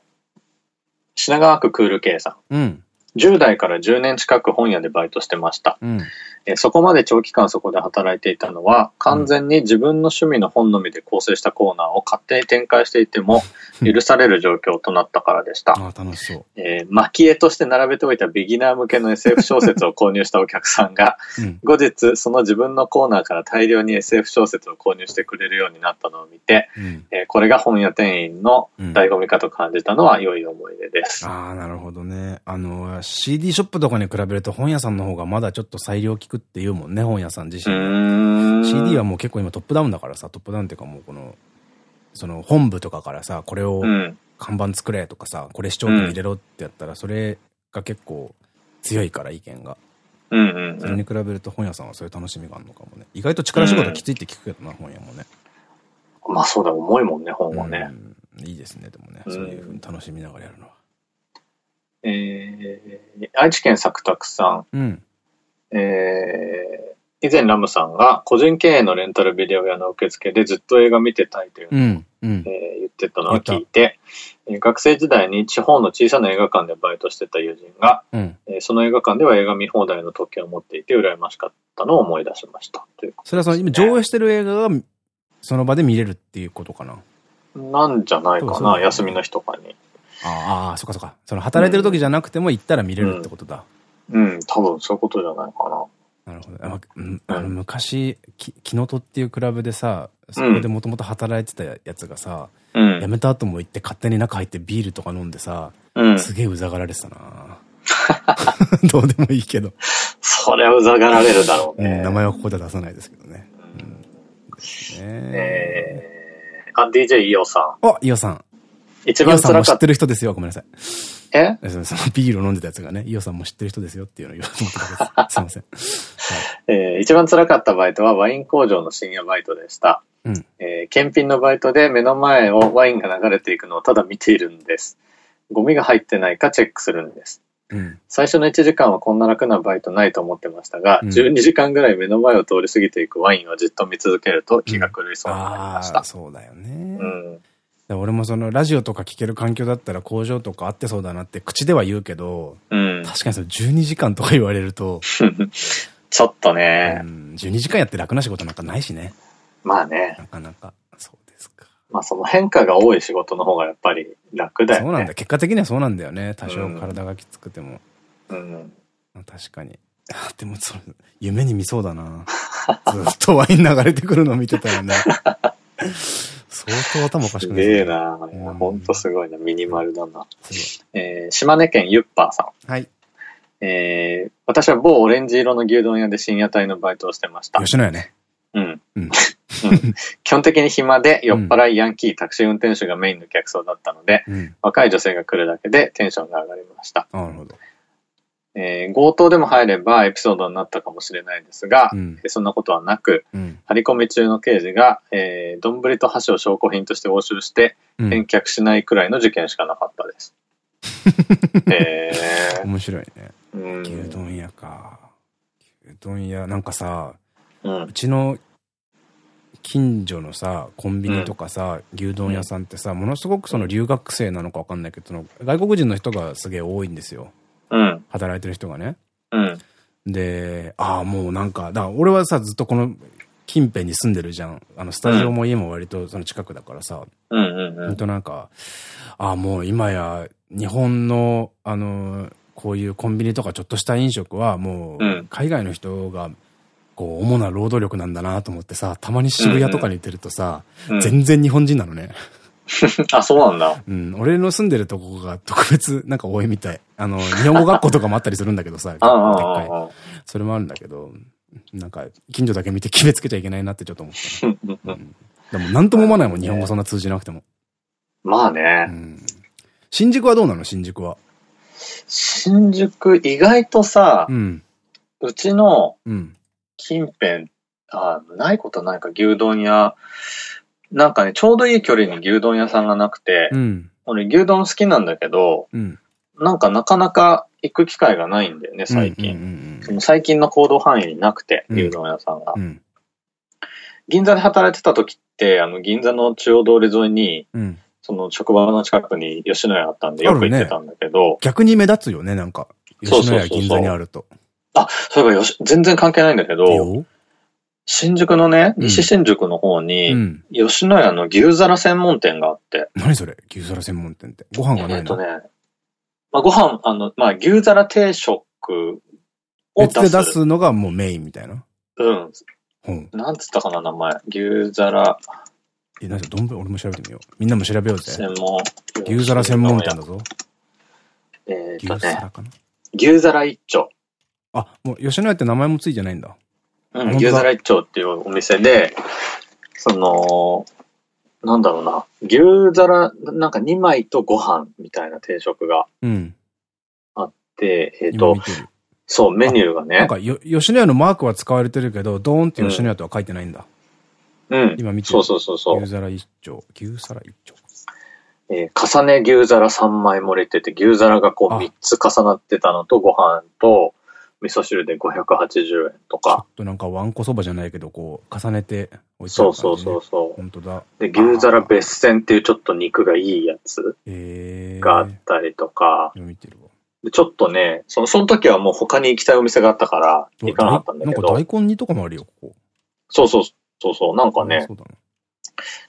品川区クール系さん。うん。10代から10年近く本屋でバイトしてました。うん、えそこまで長期間そこで働いていたのは、完全に自分の趣味の本のみで構成したコーナーを勝手に展開していても、許される状況となったからでした。あ楽しそう。えー、蒔絵として並べておいたビギナー向けの SF 小説を購入したお客さんが、うん、後日その自分のコーナーから大量に SF 小説を購入してくれるようになったのを見て、うん、えー、これが本屋店員の醍醐味かと感じたのは良い思い出です。ああ、なるほどね。あの、CD ショップとかに比べると本屋さんの方がまだちょっと裁量効くっていうもんね、本屋さん自身。CD はもう結構今トップダウンだからさ、トップダウンっていうかもうこの、その本部とかからさ、これを看板作れとかさ、これ視聴器に入れろってやったら、それが結構強いから意見が。それに比べると本屋さんはそういう楽しみがあるのかもね。意外と力仕事きついって聞くけどな、本屋もね。まあそうだ、重いもんね、本はね。いいですね、でもね。そういうふうに楽しみながらやるのは。えー、愛知県作拓さん。うん、えー、以前ラムさんが個人経営のレンタルビデオ屋の受付でずっと映画見てたいというのを、うんうん、えー、言ってたのを聞いて、えー、学生時代に地方の小さな映画館でバイトしてた友人が、うん、えー、その映画館では映画見放題の特権を持っていて羨ましかったのを思い出しました。というそれはその今上映してる映画がその場で見れるっていうことかな？なんじゃないかな、休みの日とかに。ああ、そっかそっか。その働いてる時じゃなくても行ったら見れるってことだ。うん、うん、多分そういうことじゃないかな。なるほど。ああの昔、き、キノトっていうクラブでさ、そこでもともと働いてたやつがさ、うん、辞めた後も行って勝手に中入ってビールとか飲んでさ、うん、すげえうざがられてたな どうでもいいけど。そりゃうざがられるだろうね。うん、名前はここで出さないですけどね。うん、えー、あ、DJ イオさん。あ、イオさん。一番辛かった。知ってる人ですよ。ごめんなさい。え？そのビールを飲んでたやつがね、イオさんも知ってる人ですよっていうのを言われてたす。すいません。はい、えー、一番辛かったバイトはワイン工場の深夜バイトでした。うん、えー、検品のバイトで目の前をワインが流れていくのをただ見ているんです。ゴミが入ってないかチェックするんです。うん、最初の1時間はこんな楽なバイトないと思ってましたが、うん、12時間ぐらい目の前を通り過ぎていくワインをじっと見続けると気が狂いそうになりました。うん、そうだよね。うん俺もそのラジオとか聞ける環境だったら工場とかあってそうだなって口では言うけど、うん、確かにその12時間とか言われると、ちょっとね、うん、12時間やって楽な仕事なんかないしね。まあね。なかなか、そうですか。まあその変化が多い仕事の方がやっぱり楽だよね。そうなんだ。結果的にはそうなんだよね。多少体がきつくても。うん。確かに。でもそ夢に見そうだな。ずっとワイン流れてくるの見てたらね。相当頭おかしくない。すげえな。ほんとすごいな。ミニマルだな。えー、島根県ゆっぱーさん。はい。えー、私は某オレンジ色の牛丼屋で深夜帯のバイトをしてました。吉野家ね。うん。うん。基本的に暇で酔っ払いヤンキー、タクシー運転手がメインの客層だったので、うん、若い女性が来るだけでテンションが上がりました。なるほど。えー、強盗でも入ればエピソードになったかもしれないですが、うん、そんなことはなく、うん、張り込み中の刑事が、えー、丼と箸を証拠品として押収して、返却しないくらいの事件しかなかったです。えー、面白いね。牛丼屋か。牛丼屋、なんかさ、うん、うちの近所のさ、コンビニとかさ、うん、牛丼屋さんってさ、ものすごくその留学生なのかわかんないけど、外国人の人がすげえ多いんですよ。うん。働いてる人がね。うん。で、ああ、もうなんか、だから俺はさ、ずっとこの近辺に住んでるじゃん。あの、スタジオも家も割とその近くだからさ。うんうんうん。ほんとなんか、ああ、もう今や日本の、あの、こういうコンビニとかちょっとした飲食はもう、海外の人が、こう、主な労働力なんだなと思ってさ、たまに渋谷とかに行ってるとさ、うんうん、全然日本人なのね。あ、そうなんだ。うん。俺の住んでるとこが特別なんか多いみたい。あの、日本語学校とかもあったりするんだけどさ、でっかい。それもあるんだけど、なんか、近所だけ見て決めつけちゃいけないなってちょっと思った。うん、でも、なんとも思わないもん、日本語そんな通じなくても。まあね。うん、新宿はどうなの？新宿は。新宿、意外とさ、うん、うちの近辺、あないことないか、牛丼屋、なんかね、ちょうどいい距離に牛丼屋さんがなくて、うん、俺牛丼好きなんだけど、うん、なんかなかなか行く機会がないんだよね、最近。その最近の行動範囲になくて、牛丼屋さんが。うん、銀座で働いてた時って、あの、銀座の中央通り沿いに、その職場の近くに吉野家あったんでよく行ってたんだけど。ね、逆に目立つよね、なんか。吉野家銀座にあると。あ、そういえばよし、全然関係ないんだけど、新宿のね、西新宿の方に、吉野家の牛皿専門店があって。何それ？牛皿専門店って。ご飯がないの？えっとね、まあ、ご飯、あの、まあ、牛皿定食を出す。別で出すのがもうメインみたいな？うん。うん。なんつったかな、名前。牛皿。え、何どんぶり俺も調べてみよう。みんなも調べようぜ。専門。牛皿専門店だぞ。えっとね。牛皿かな？牛皿一丁。あ、もう吉野家って名前もついてないんだ。うん、牛皿一丁っていうお店で、その、なんだろうな、牛皿、なんか2枚とご飯みたいな定食があって、うん、えっと、そう、メニューがね。なんかよ、吉野家のマークは使われてるけど、ドーンって吉野家とは書いてないんだ。うん。今見てる。そうそうそうそう。牛皿一丁。牛皿一丁。えー、重ね牛皿3枚盛れてて、牛皿がこう3つ重なってたのとご飯と、味噌汁で580円とか。ちょっとなんかわんこそばじゃないけど、こう、重ねて置いてある、ね、そうそうそうそう。本当だ。で、牛皿別線っていうちょっと肉がいいやつがあったりとか。見てるわ。で、ちょっとね、その、その時はもう他に行きたいお店があったから、行かなかったんだけど。なんか大根煮とかもあるよ、ここ。そうそう、そうそう、なんかね、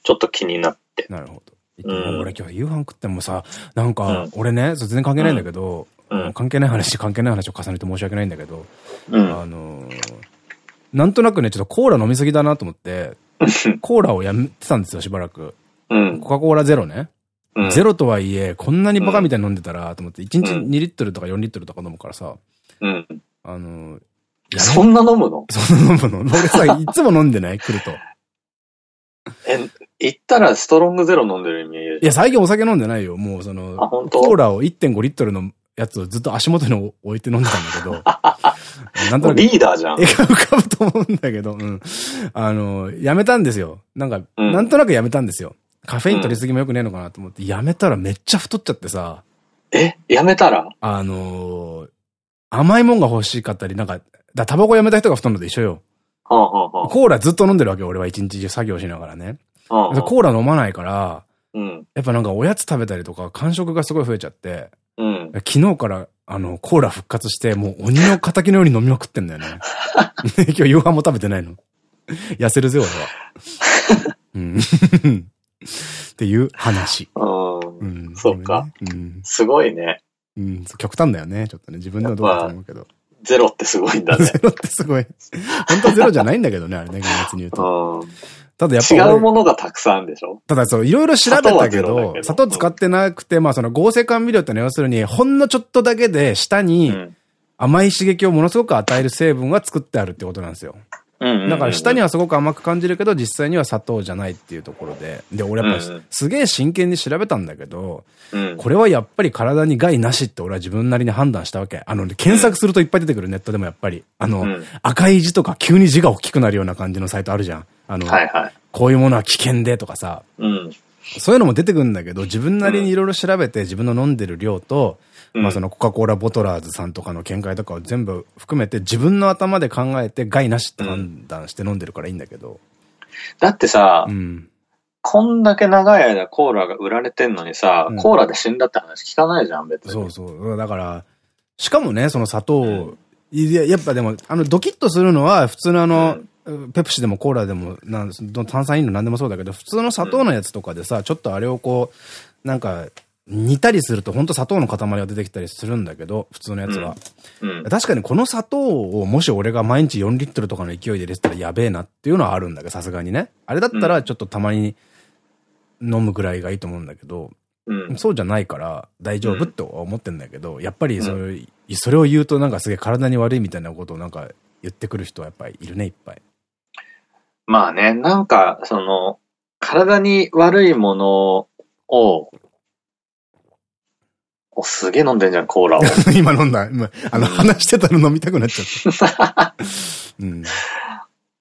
ちょっと気になって。なるほど。うん、俺今日夕飯食ってもさ、なんか、俺ね、全然関係ないんだけど、うん、関係ない話、関係ない話を重ねて申し訳ないんだけど、うん、あのなんとなくね、ちょっとコーラ飲みすぎだなと思って、コーラをやめてたんですよ、しばらく。うん、コカ・コーラゼロね。うん、ゼロとはいえ、こんなにバカみたいに飲んでたら、と思って、1日2リットルとか4リットルとか飲むからさ。うん。あの、そんな飲むの？そんな飲むの？俺さ、いつも飲んでない？来ると。え、行ったらストロングゼロ飲んでる意味いや、最近お酒飲んでないよ。もうその、コーラを1.5リットルのやつをずっと足元に置いて飲んでたんだけど。なんとなく。リーダーじゃん。絵が浮かぶと思うんだけど、うん。あの、やめたんですよ。なんか、うん、なんとなくやめたんですよ。カフェイン取りすぎもよくねえのかなと思って、やめたらめっちゃ太っちゃってさ。え？やめたら？あのー、甘いもんが欲しかったり、なんか、だタバコやめた人が太るのと一緒よ。コーラずっと飲んでるわけよ、俺は一日中作業しながらね。コーラ飲まないから、うん、やっぱなんかおやつ食べたりとか、間食がすごい増えちゃって、うん、昨日から、あの、コーラ復活して、もう鬼の仇のように飲みまくってんだよね。今日夕飯も食べてないの。痩せるぜ、俺は。うん。っていう話。うん。そうか。うん。すごいね。うん、極端だよね。ちょっとね、自分ではどうだと思うけど。ゼロってすごいんだね。ゼロってすごい。本当はゼロじゃないんだけどね、あれね、厳密に言うと。ただやっぱ。違うものがたくさんでしょ？ただそう、いろいろ調べたけど、砂糖使ってなくて、まあその合成甘味料ってのは要するに、ほんのちょっとだけで舌に甘い刺激をものすごく与える成分が作ってあるってことなんですよ。だから舌にはすごく甘く感じるけど、実際には砂糖じゃないっていうところで。で、俺やっぱすげえ真剣に調べたんだけど、これはやっぱり体に害なしって俺は自分なりに判断したわけ。あの、検索するといっぱい出てくるネットでもやっぱり。あの、赤い字とか急に字が大きくなるような感じのサイトあるじゃん。あの、はいはい、こういうものは危険でとかさ。うん、そういうのも出てくるんだけど、自分なりにいろいろ調べて自分の飲んでる量と、まあそのコカ・コーラボトラーズさんとかの見解とかを全部含めて自分の頭で考えて害なしって判断して飲んでるからいいんだけど。だってさ、うん、こんだけ長い間コーラが売られてんのにさ、うん、コーラで死んだって話聞かないじゃん、別に。そうそう。だから、しかもね、その砂糖、うん、やっぱでも、あの、ドキッとするのは、普通のあの、ペプシでもコーラでも、なん炭酸飲料なんでもそうだけど、普通の砂糖のやつとかでさ、ちょっとあれをこう、なんか、煮たりすると本当砂糖の塊が出てきたりするんだけど、普通のやつは。うんうん、確かにこの砂糖をもし俺が毎日4リットルとかの勢いで入れてたらやべえなっていうのはあるんだけど、さすがにね。あれだったらちょっとたまに飲むぐらいがいいと思うんだけど、うん、そうじゃないから大丈夫って思ってんだけど、やっぱりそれ,、それを言うとなんかすげえ体に悪いみたいなことをなんか言ってくる人はやっぱりいるね、いっぱい。まあね、なんかその、体に悪いものをお、すげえ飲んでんじゃん、コーラを。今飲んだ。今、あの、話してたの飲みたくなっちゃった。うん。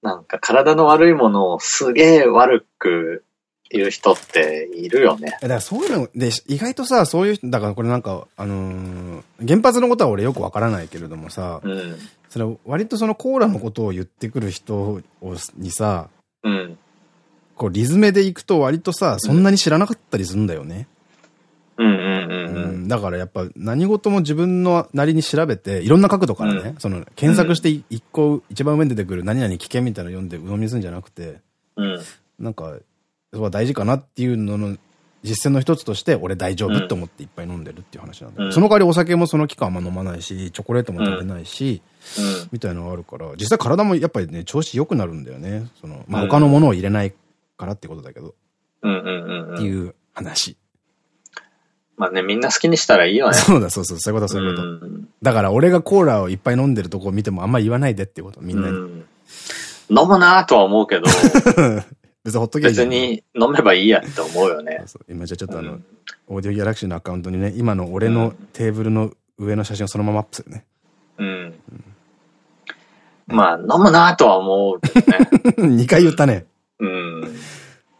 なんか、体の悪いものをすげえ悪く言う人っているよね。だからそういうの、で、意外とさ、そういう、だからこれなんか、あのー、原発のことは俺よくわからないけれどもさ、うん、それ割とそのコーラのことを言ってくる人にさ、うん、こうリズムでいくと割とさ、そんなに知らなかったりするんだよね。だからやっぱ何事も自分のなりに調べて、いろんな角度からね、うん、その検索して一個一番上に出てくる何々危険みたいなの読んで鵜呑みするんじゃなくて、うん、なんか、は大事かなっていうのの実践の一つとして、俺大丈夫って思っていっぱい飲んでるっていう話なんだ、うん、その代わりお酒もその期間あんま飲まないし、チョコレートも食べないし、みたいなのがあるから、実際体もやっぱりね、調子良くなるんだよね。その、まあ、他のものを入れないからってことだけど。っていう話。まあね、みんな好きにしたらいいよね。そうだ、そうそう、そういうこと、そういうこと。だから俺がコーラをいっぱい飲んでるとこを見てもあんま言わないでっていうこと、みんなに。飲むなとは思うけど。別にほっとけ別に飲めばいいやって思うよね。そう今じゃちょっとあの、オーディオギャラクシーのアカウントにね、今の俺のテーブルの上の写真をそのままアップするね。うん。まあ、飲むなとは思うけどね。2回言ったね。うん。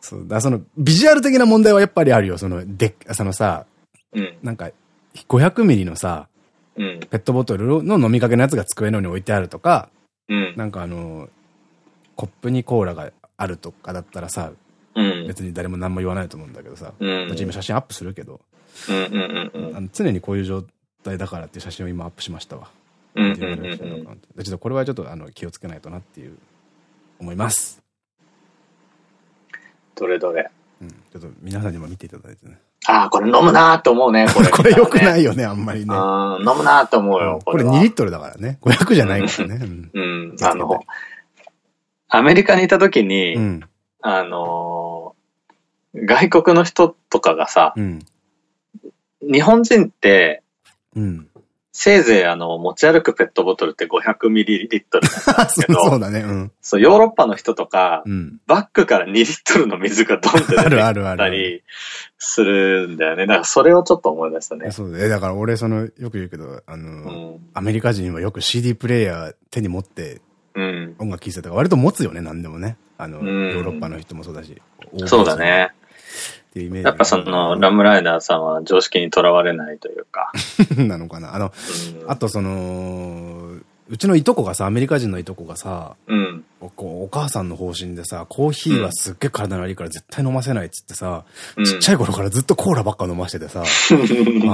そう。だその、ビジュアル的な問題はやっぱりあるよ。その、で、そのさ、うん、なんか、500ミリのさ、うん、ペットボトルの飲みかけのやつが机の上に置いてあるとか、うん、なんかあの、コップにコーラがあるとかだったらさ、うん、別に誰も何も言わないと思うんだけどさ、うん、今写真アップするけど、常にこういう状態だからっていう写真を今アップしましたわ。ちょっとこれはちょっとあの気をつけないとなっていう思います。どれどれ。うん。ちょっと皆さんにも見ていただいてね。ああ、これ飲むなーって思うね、これ、ね。これ良くないよね、あんまりね。うん、飲むなーって思うよ、これ。これ2リットルだからね。500じゃないからね。うん、あの、アメリカにいた時に、うん、あのー、外国の人とかがさ、うん、日本人って、うん、せいぜいあの、持ち歩くペットボトルって500ミリリットルなんですけど、そうだね、うん。そう、ヨーロッパの人とか、うん、バッグから2リットルの水がドンって出てきたり するんだよね。だからそれをちょっと思い出したね。そうだだから俺その、よく言うけど、あの、うん、アメリカ人はよく CD プレイヤー手に持って、音楽聴いてたから割と持つよね、なんでもね。あの、ヨーロッパの人もそうだし。そうだね。っていうイメージ。やっぱその、ラムライダーさんは常識にとらわれないというか。なのかな。あの、うん、あとその、うちのいとこがさ、アメリカ人のいとこがさ、うん、おお母さんの方針でさ、コーヒーはすっげえ体の悪いから絶対飲ませないっつってさ、うん、ちっちゃい頃からずっとコーラばっか飲ましててさ、あ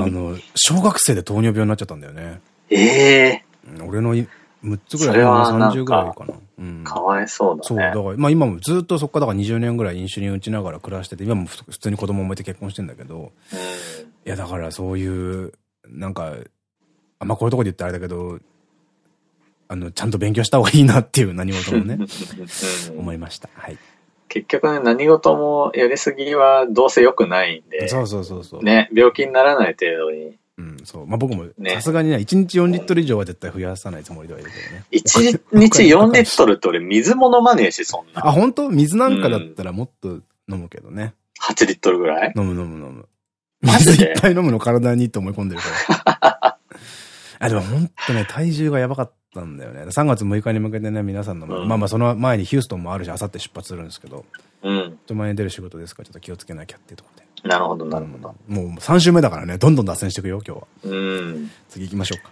の、小学生で糖尿病になっちゃったんだよね。ええー、俺の6つぐらい、30ぐらいかな。うん。かわいそうだね。そう、だから、まあ今もずっとそっからだから20年ぐらいインシュリン打ちながら暮らしてて、今も普通に子供もいて結婚してんだけど、うん、いやだからそういう、なんか、あんまこういうとこで言ってあれだけど、あの、ちゃんと勉強した方がいいなっていう何事もね、思いました。はい。結局ね、何事もやりすぎはどうせ良くないんで。そうそうそうそう。ね、病気にならない程度にうん、そう。まあ僕も、さすがにね、1日4リットル以上は絶対増やさないつもりではいるけどね。1日4リットルって俺水も飲まねえし、そんな。あ、本当？水なんかだったらもっと飲むけどね。8リットルぐらい？飲む飲む飲む。水いっぱい飲むの体にって思い込んでるから。あ、でも本当ね、体重がやばかったんだよね。3月6日に向けてね、皆さんの、うん、まあまあその前にヒューストンもあるし、あさって出発するんですけど、うん。人前に出る仕事ですからちょっと気をつけなきゃっていうところで。なるほど、なるほど。もう3週目だからね、どんどん脱線していくよ、今日は。うん。次行きましょうか。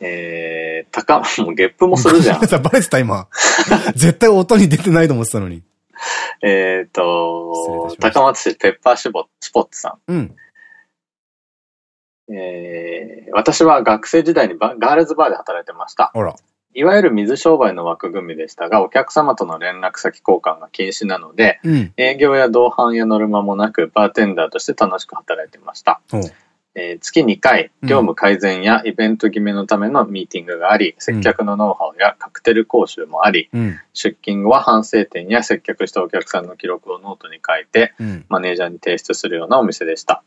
えー、高、もうゲップもするじゃん。バレてた、今。絶対音に出てないと思ってたのに。えっと、高松市ペッパーシスポッツさん。うん。えー、私は学生時代にガールズバーで働いてました。あら。いわゆる水商売の枠組みでしたが、お客様との連絡先交換が禁止なので、うん、営業や同伴やノルマもなく、バーテンダーとして楽しく働いてました。えー、月2回、業務改善やイベント決めのためのミーティングがあり、接客のノウハウやカクテル講習もあり、うん、出勤後は反省点や接客したお客さんの記録をノートに書いて、うん、マネージャーに提出するようなお店でした。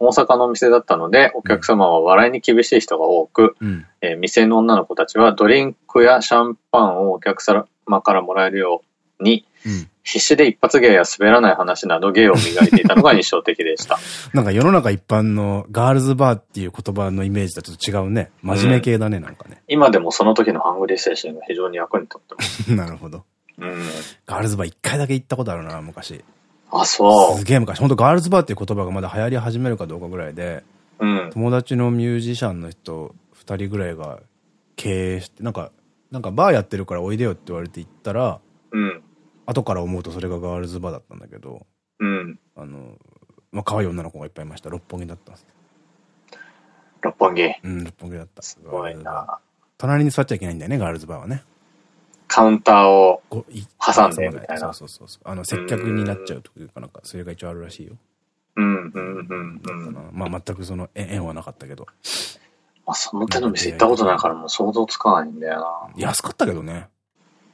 うん大阪のお店だったので、お客様は笑いに厳しい人が多く、うん、えー、店の女の子たちはドリンクやシャンパンをお客様からもらえるように、うん、必死で一発芸や滑らない話など芸を磨いていたのが印象的でした。なんか世の中一般のガールズバーっていう言葉のイメージとちょっと違うね。真面目系だね、うん、なんかね。今でもその時のハングリー精神が非常に役に立ってます。なるほど。うん、ガールズバー一回だけ行ったことあるな、昔。あ、そう。すげえ昔。本当ガールズバーっていう言葉がまだ流行り始めるかどうかぐらいで、うん、友達のミュージシャンの人二人ぐらいが経営して、なんか、なんかバーやってるからおいでよって言われて行ったら、うん。後から思うとそれがガールズバーだったんだけど、うん。あの、まあ、可愛い女の子がいっぱいいました。六本木だったんです。六本木うん、六本木だった。すごいな隣に座っちゃいけないんだよね、ガールズバーはね。カウンターを挟んでみたいな。そうそうそう。あの、接客になっちゃうというかなんか、それが一応あるらしいよ。うん、うん、うん、うん。まあ、全くその縁はなかったけど。まあ、その手の店行ったことないからもう想像つかないんだよな。安かったけどね。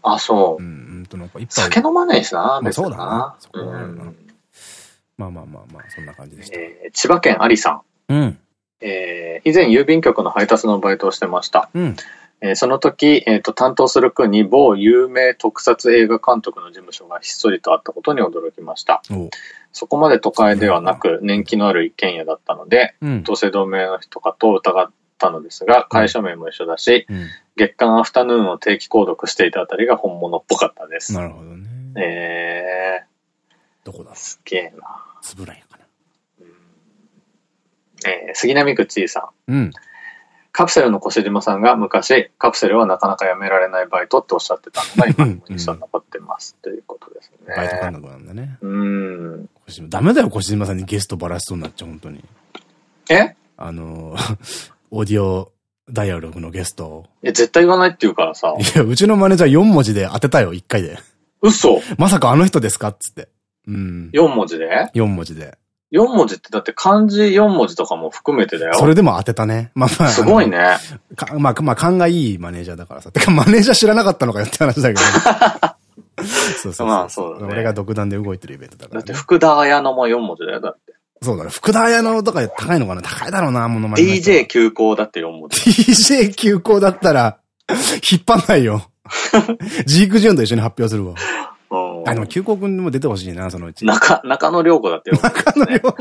あ、そう。うん、うんとなんか一杯。酒飲まないしな、別に。そうだな。そこはまあまあまあまあ、そんな感じでした。え千葉県有さん。うん。え以前郵便局の配達のバイトをしてました。うん。えその時、えっ、と、担当する区に某有名特撮映画監督の事務所がひっそりとあったことに驚きました。そこまで都会ではなく、年季のある一軒家だったので、うん、同姓同名の人かと疑ったのですが、会社名も一緒だし、うん、月間アフタヌーンを定期購読していたあたりが本物っぽかったです。なるほどね。えー。どこだすげえな。つぶらんやかな。えー、杉並区ちいさん。うん。カプセルの越島さんが昔、カプセルはなかなかやめられないバイトっておっしゃってたのが今にも印象に残ってます。ということですね。バイト感覚なんだね。うん。ダメだよ、越島さんにゲストバラしそうになっちゃう、本当に。え？あの、オーディオダイアログのゲスト。え、絶対言わないって言うからさ。いや、うちのマネージャー4文字で当てたよ、1回で。嘘まさかあの人ですかっつって。うん。4文字で ?4 文字で。4文字ってだって漢字4文字とかも含めてだよ。それでも当てたね。まあまあ。すごいね。まあ、まあ、勘がいいマネージャーだからさ。てか、マネージャー知らなかったのかよって話だけど、そうそうまあそうだね。俺が独断で動いてるイベントだから、だって福田彩乃も4文字だよ、だって。そうだね。福田彩乃とか高いのかな？高いだろうな、ものまね。DJ 急行だって4文字。DJ 急行だったら、引っ張んないよ。ジークジュンと一緒に発表するわ。あ、でも、急行くんも出てほしいな、そのうち。中、中野良子だってよ、中野良子。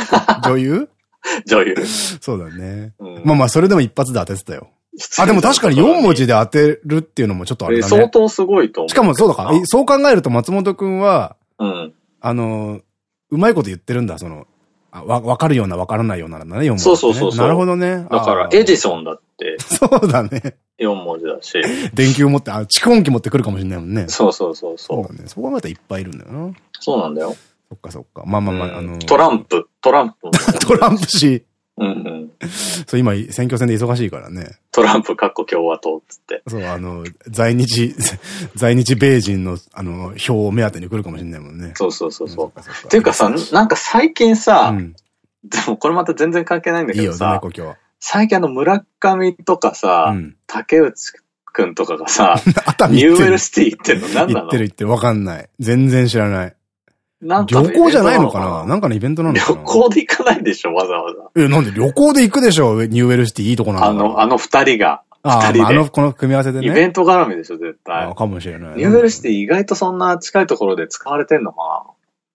女優？女優。そうだね。まあまあ、それでも一発で当ててたよ。あ、でも確かに4文字で当てるっていうのもちょっとあれだね。相当すごいと思う。しかもそうだか。そう考えると松本くんは、うん。あの、うまいこと言ってるんだ、その、あわ、わかるようなわからないような、ね、4文字、そうそうそうなるほどね。だから、エジソンだって。そうだね。4文字だし。電球持って、あ、蓄音機持ってくるかもしれないもんね。そうそうそうそう。そうだね。そこはまたいっぱいいるんだよな。そうなんだよ。そっかそっか。まあまあまあ、あのトランプ。トランプ。トランプ 氏。うんうん。そう、今、選挙戦で忙しいからね。トランプ、かっこ共和党っつって。そう、あの、在日、在日米人の、あの、票を目当てに来るかもしれないもんね。そうそうそうそう。っていうかさ、なんか最近さ、でもこれまた全然関係ないんだけどさ、いいよ、最近あの村上とかさ、竹内くんとかがさ、ニューエルシティ行ってんの何なの？行ってる行ってる、わかんない。全然知らない。なんか旅行じゃないのかな？なんかのイベントなのかな旅行で行かないでしょわざわざ。え、なんで旅行で行くでしょニューエルシティいいとこなのあの、あの二人が。ああ、あの、この組み合わせでね。イベント絡みでしょ、絶対。あかもしれない。ニューエルシティ意外とそんな近いところで使われてんのか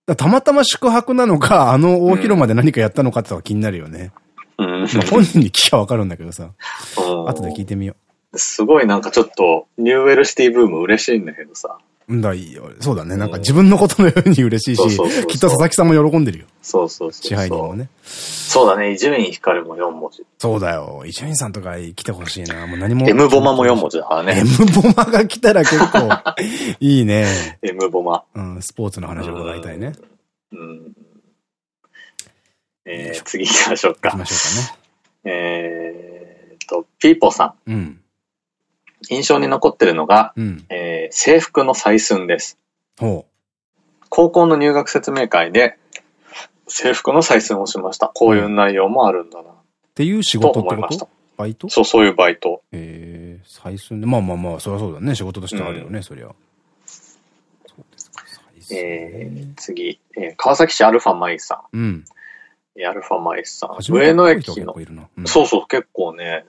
なたまたま宿泊なのか、あの大広間で何かやったのかってのが気になるよね。うん。本人に聞きゃわかるんだけどさ。後で聞いてみよう。すごいなんかちょっと、ニューエルシティブーム嬉しいんだけどさ。んだ、いいよ。そうだね。なんか自分のことのように嬉しいし、きっと佐々木さんも喜んでるよ。そうそうそう。支配人もね。そうだね。伊集院光も4文字。そうだよ。伊集院さんとか来てほしいな。もう何も。M ボマも4文字だからね。M ボマが来たら結構、いいね。M ボマ。うん、スポーツの話を伺いたいね。うん。えー、次行きましょうか。行きましょうかね。えーと、ピーポさん。うん。印象に残ってるのが、うん、えー、制服の採寸です。高校の入学説明会で制服の採寸をしました。こういう内容もあるんだな。っていう仕事ってこと？バイト？そう、そういうバイト。ええー、採寸で。まあまあまあ、そりゃそうだね。仕事としてあるよね、うん、そりゃ。そうですか。えー、次、えー、川崎市アルファマイさん。うん。アルファマイさん。上野駅の、うん、そうそう、結構ね、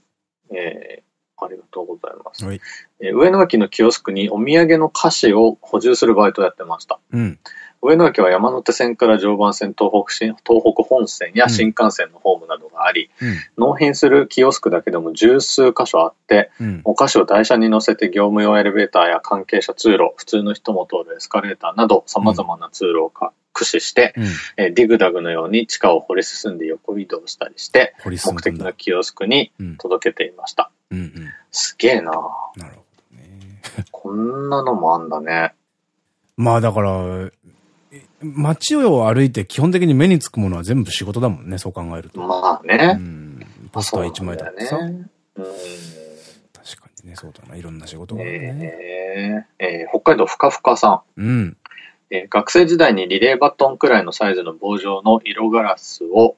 えありがとうございます。はい、えー、上野駅のキオスクにお土産の菓子を補充するバイトをやってました。うん、上野駅は山手線から常磐線東北新、東北本線や新幹線のホームなどがあり、うん、納品するキオスクだけでも十数箇所あって、うん、お菓子を台車に乗せて業務用エレベーターや関係者通路、普通の人も通るエスカレーターなど様々な通路を駆使して、うん、えー、ディグダグのように地下を掘り進んで横移動したりして、目的のキオスクに届けていました。うんうん、すげえななるほどね。こんなのもあんだね。まあだから、街を歩いて基本的に目につくものは全部仕事だもんね、そう考えると。まあね。うん。ポスター1枚だってさ。ね、うん。確かにね、そうだな。いろんな仕事があるね。えー、えー、北海道ふかふかさん。うん。えー、学生時代にリレーバトンくらいのサイズの棒状の色ガラスを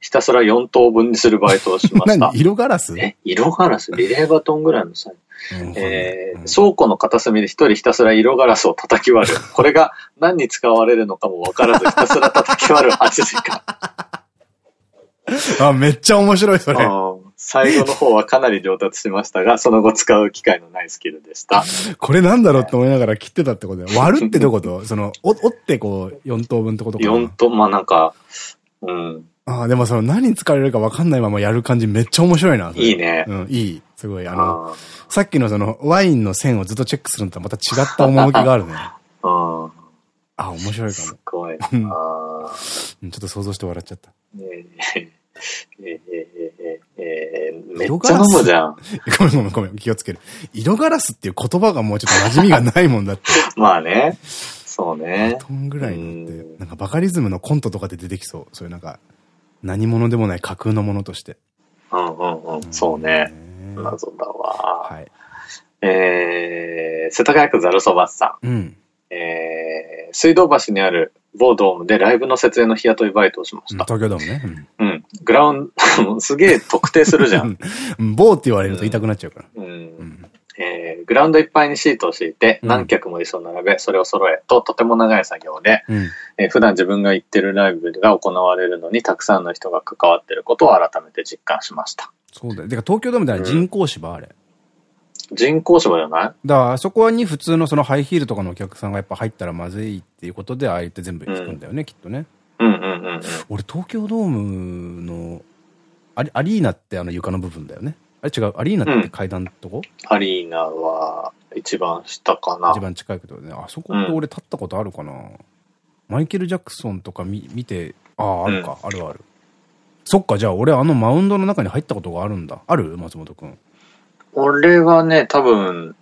ひたすら4等分にするバイトをしました。色ガラス？え色ガラス？リレーバトンぐらいのサイズ。えー、倉庫の片隅で一人ひたすら色ガラスを叩き割る。これが何に使われるのかもわからずひたすら叩き割る8時間。あ、めっちゃ面白い、それ。最後の方はかなり上達しましたが、その後使う機会のないスキルでした。これなんだろうって思いながら切ってたってことだよ。割るってどこと？その、折ってこう、4等分ってことかな ?4 等、まあなんか、うん。ああ、でもその何に使われるか分かんないままやる感じめっちゃ面白いな。いいね。うん、いい。すごい。あの、さっきのそのワインの線をずっとチェックするのとはまた違った趣があるね。うん。あ、面白いかも。すごい。ちょっと想像して笑っちゃった。えええええー、めっちゃ飲むじゃん。ごめんごめんごめん、気をつける。色ガラスっていう言葉がもうちょっと馴染みがないもんだって。まあね。そうね。トンぐらいのって、なんかバカリズムのコントとかで出てきそう。そういうなんか、何者でもない架空のものとして。うんうんうん。そうね。謎だわ。はい。えー、世田谷区ざるそばさん。うん。えー、水道橋にある某ドームでライブの設営の日雇いバイトをしました。東京ドームね。うん。グラウンド、すげえ特定するじゃん。某って言われると痛くなっちゃうから。うん。えー、グラウンドいっぱいにシートを敷いて、何脚も椅子を並べ、それを揃えと、とても長い作業で、うん、えー、普段自分が行ってるライブが行われるのに、たくさんの人が関わってることを改めて実感しました。そうだよ。てか東京ドームでは人工芝、あれ。人工芝じゃない？だから、あそこに普通のそのハイヒールとかのお客さんがやっぱ入ったらまずいっていうことで、ああ言って全部聞くんだよね、うん、きっとね。うんうんうん、うん。俺、東京ドームのアリ、アリーナってあの床の部分だよね。あれ違う、アリーナって階段とこ、うん、アリーナは一番下かな。一番近いけどね。あそこって俺立ったことあるかな、うん、マイケル・ジャクソンとか見見て、ああ、あるか、あるある。そっか、じゃあ俺あのマウンドの中に入ったことがあるんだ。ある？松本くん。俺はね、多分、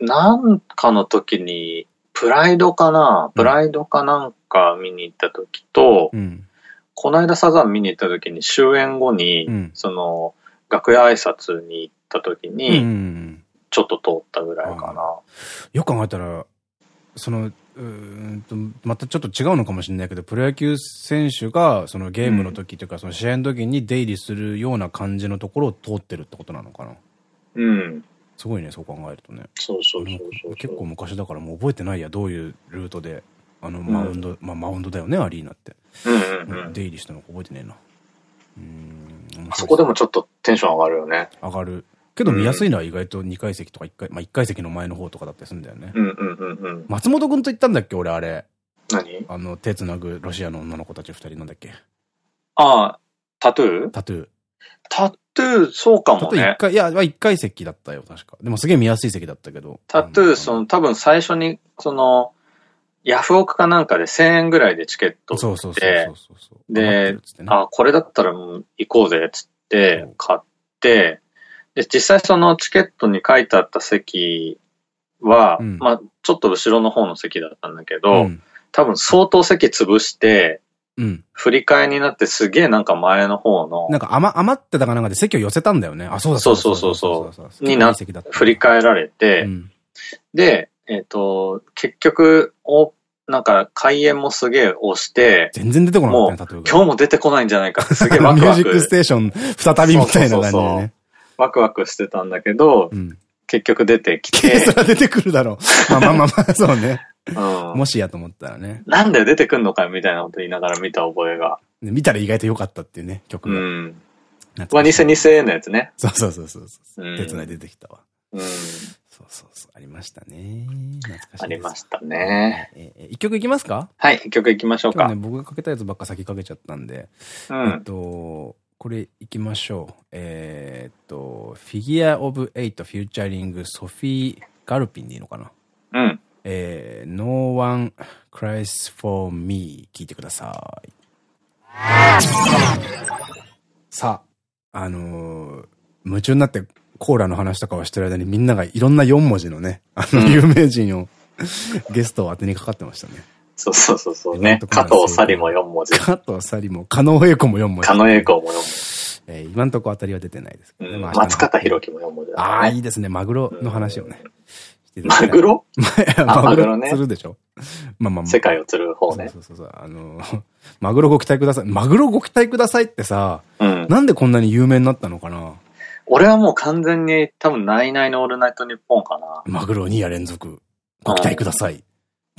なんかの時に、プライドかな、プライドかなんか見に行った時と、うん、この間サザン見に行った時に終演後に、うん、その、楽屋挨拶に行った時に、ちょっと通ったぐらいかな。よく考えたら、その、うんと、またちょっと違うのかもしれないけど、プロ野球選手が、そのゲームの時というか、その試合の時に出入りするような感じのところを通ってるってことなのかな。うん。すごいね、そう考えるとね。そうそうそうそう結構昔だからもう覚えてないや、どういうルートで、あの、マウンド、うん、まあマウンドだよね、アリーナって。出入りしたのか覚えてねえな。うん。あそこでもちょっとテンション上がるよね。上がる。けど見やすいのは意外と2階席とか1階、まあ1階席の前の方とかだったりするんだよね。うんうんうんうん。松本くんと言ったんだっけ俺あれ。何？あの、手繋ぐロシアの女の子たち2人なんだっけああ、タトゥー？タトゥー。タトゥー、そうかもね。一回、いや、一階席だったよ、確か。でもすげえ見やすい席だったけど。タトゥー、その、多分最初に、その、ヤフオクかなんかで1000円ぐらいでチケットそうそうそうそうで、あ、これだったらもう行こうぜ、つって買って、で、実際そのチケットに書いてあった席は、うん、まあ、ちょっと後ろの方の席だったんだけど、うん、多分相当席潰して、うん。振り替えになってすげえなんか前の方の。なんか余余ってたかなんかで席を寄せたんだよね。あ、そうだそうそうそうそう。になって、振り替えられて、うん、で、えっ、ー、と、結局、お、なんか開演もすげえ押して、全然出てこなかったね、今日も出てこないんじゃないかすげえワクワク。ミュージックステーション再びみたいな感じでね。ワクワクしてたんだけど、うん、結局出てきて。それは出てくるだろう。まあまあまあまあ、そうね。うん、もしやと思ったらね。なんで出てくんのかよみたいなこと言いながら見た覚えが。見たら意外と良かったっていうね、曲が。うん。まあ、偽偽のやつね。そうそうそうそう。うん、い出てきたわ。うん。そうそうそう。ありましたね。懐かしい。ありましたね。えー、一曲いきますか？はい、一曲いきましょうか。ね、僕がかけたやつばっか先かけちゃったんで。うん。えっと、これいきましょう。えー、っと、 Figure of Eight featuring ソフィー・ガルピンでいいのかな？うん。えー、No One Cries for Me 聞いてください。さあ、あのー、夢中になってコーラの話とかをしてる間にみんながいろんな4文字のね、あの有名人を、ゲストを当てにかかってましたね。そうそうそうそうね。加藤サリも4文字。加藤紗里も、狩野英孝も4文字。狩野英孝も4文字。えー、今んとこ当たりは出てないですけどね。松方弘樹も4文字ああ、いいですね。マグロの話をね。マグロ？マグロね。釣るでしょ？まあまあ世界を釣る方ね。そうそうそう。あの、マグロご期待ください。マグロご期待くださいってさ、うん、なんでこんなに有名になったのかな？俺はもう完全に多分、ナイナイのオールナイトニッポンかな。マグロ2夜連続。ご期待ください。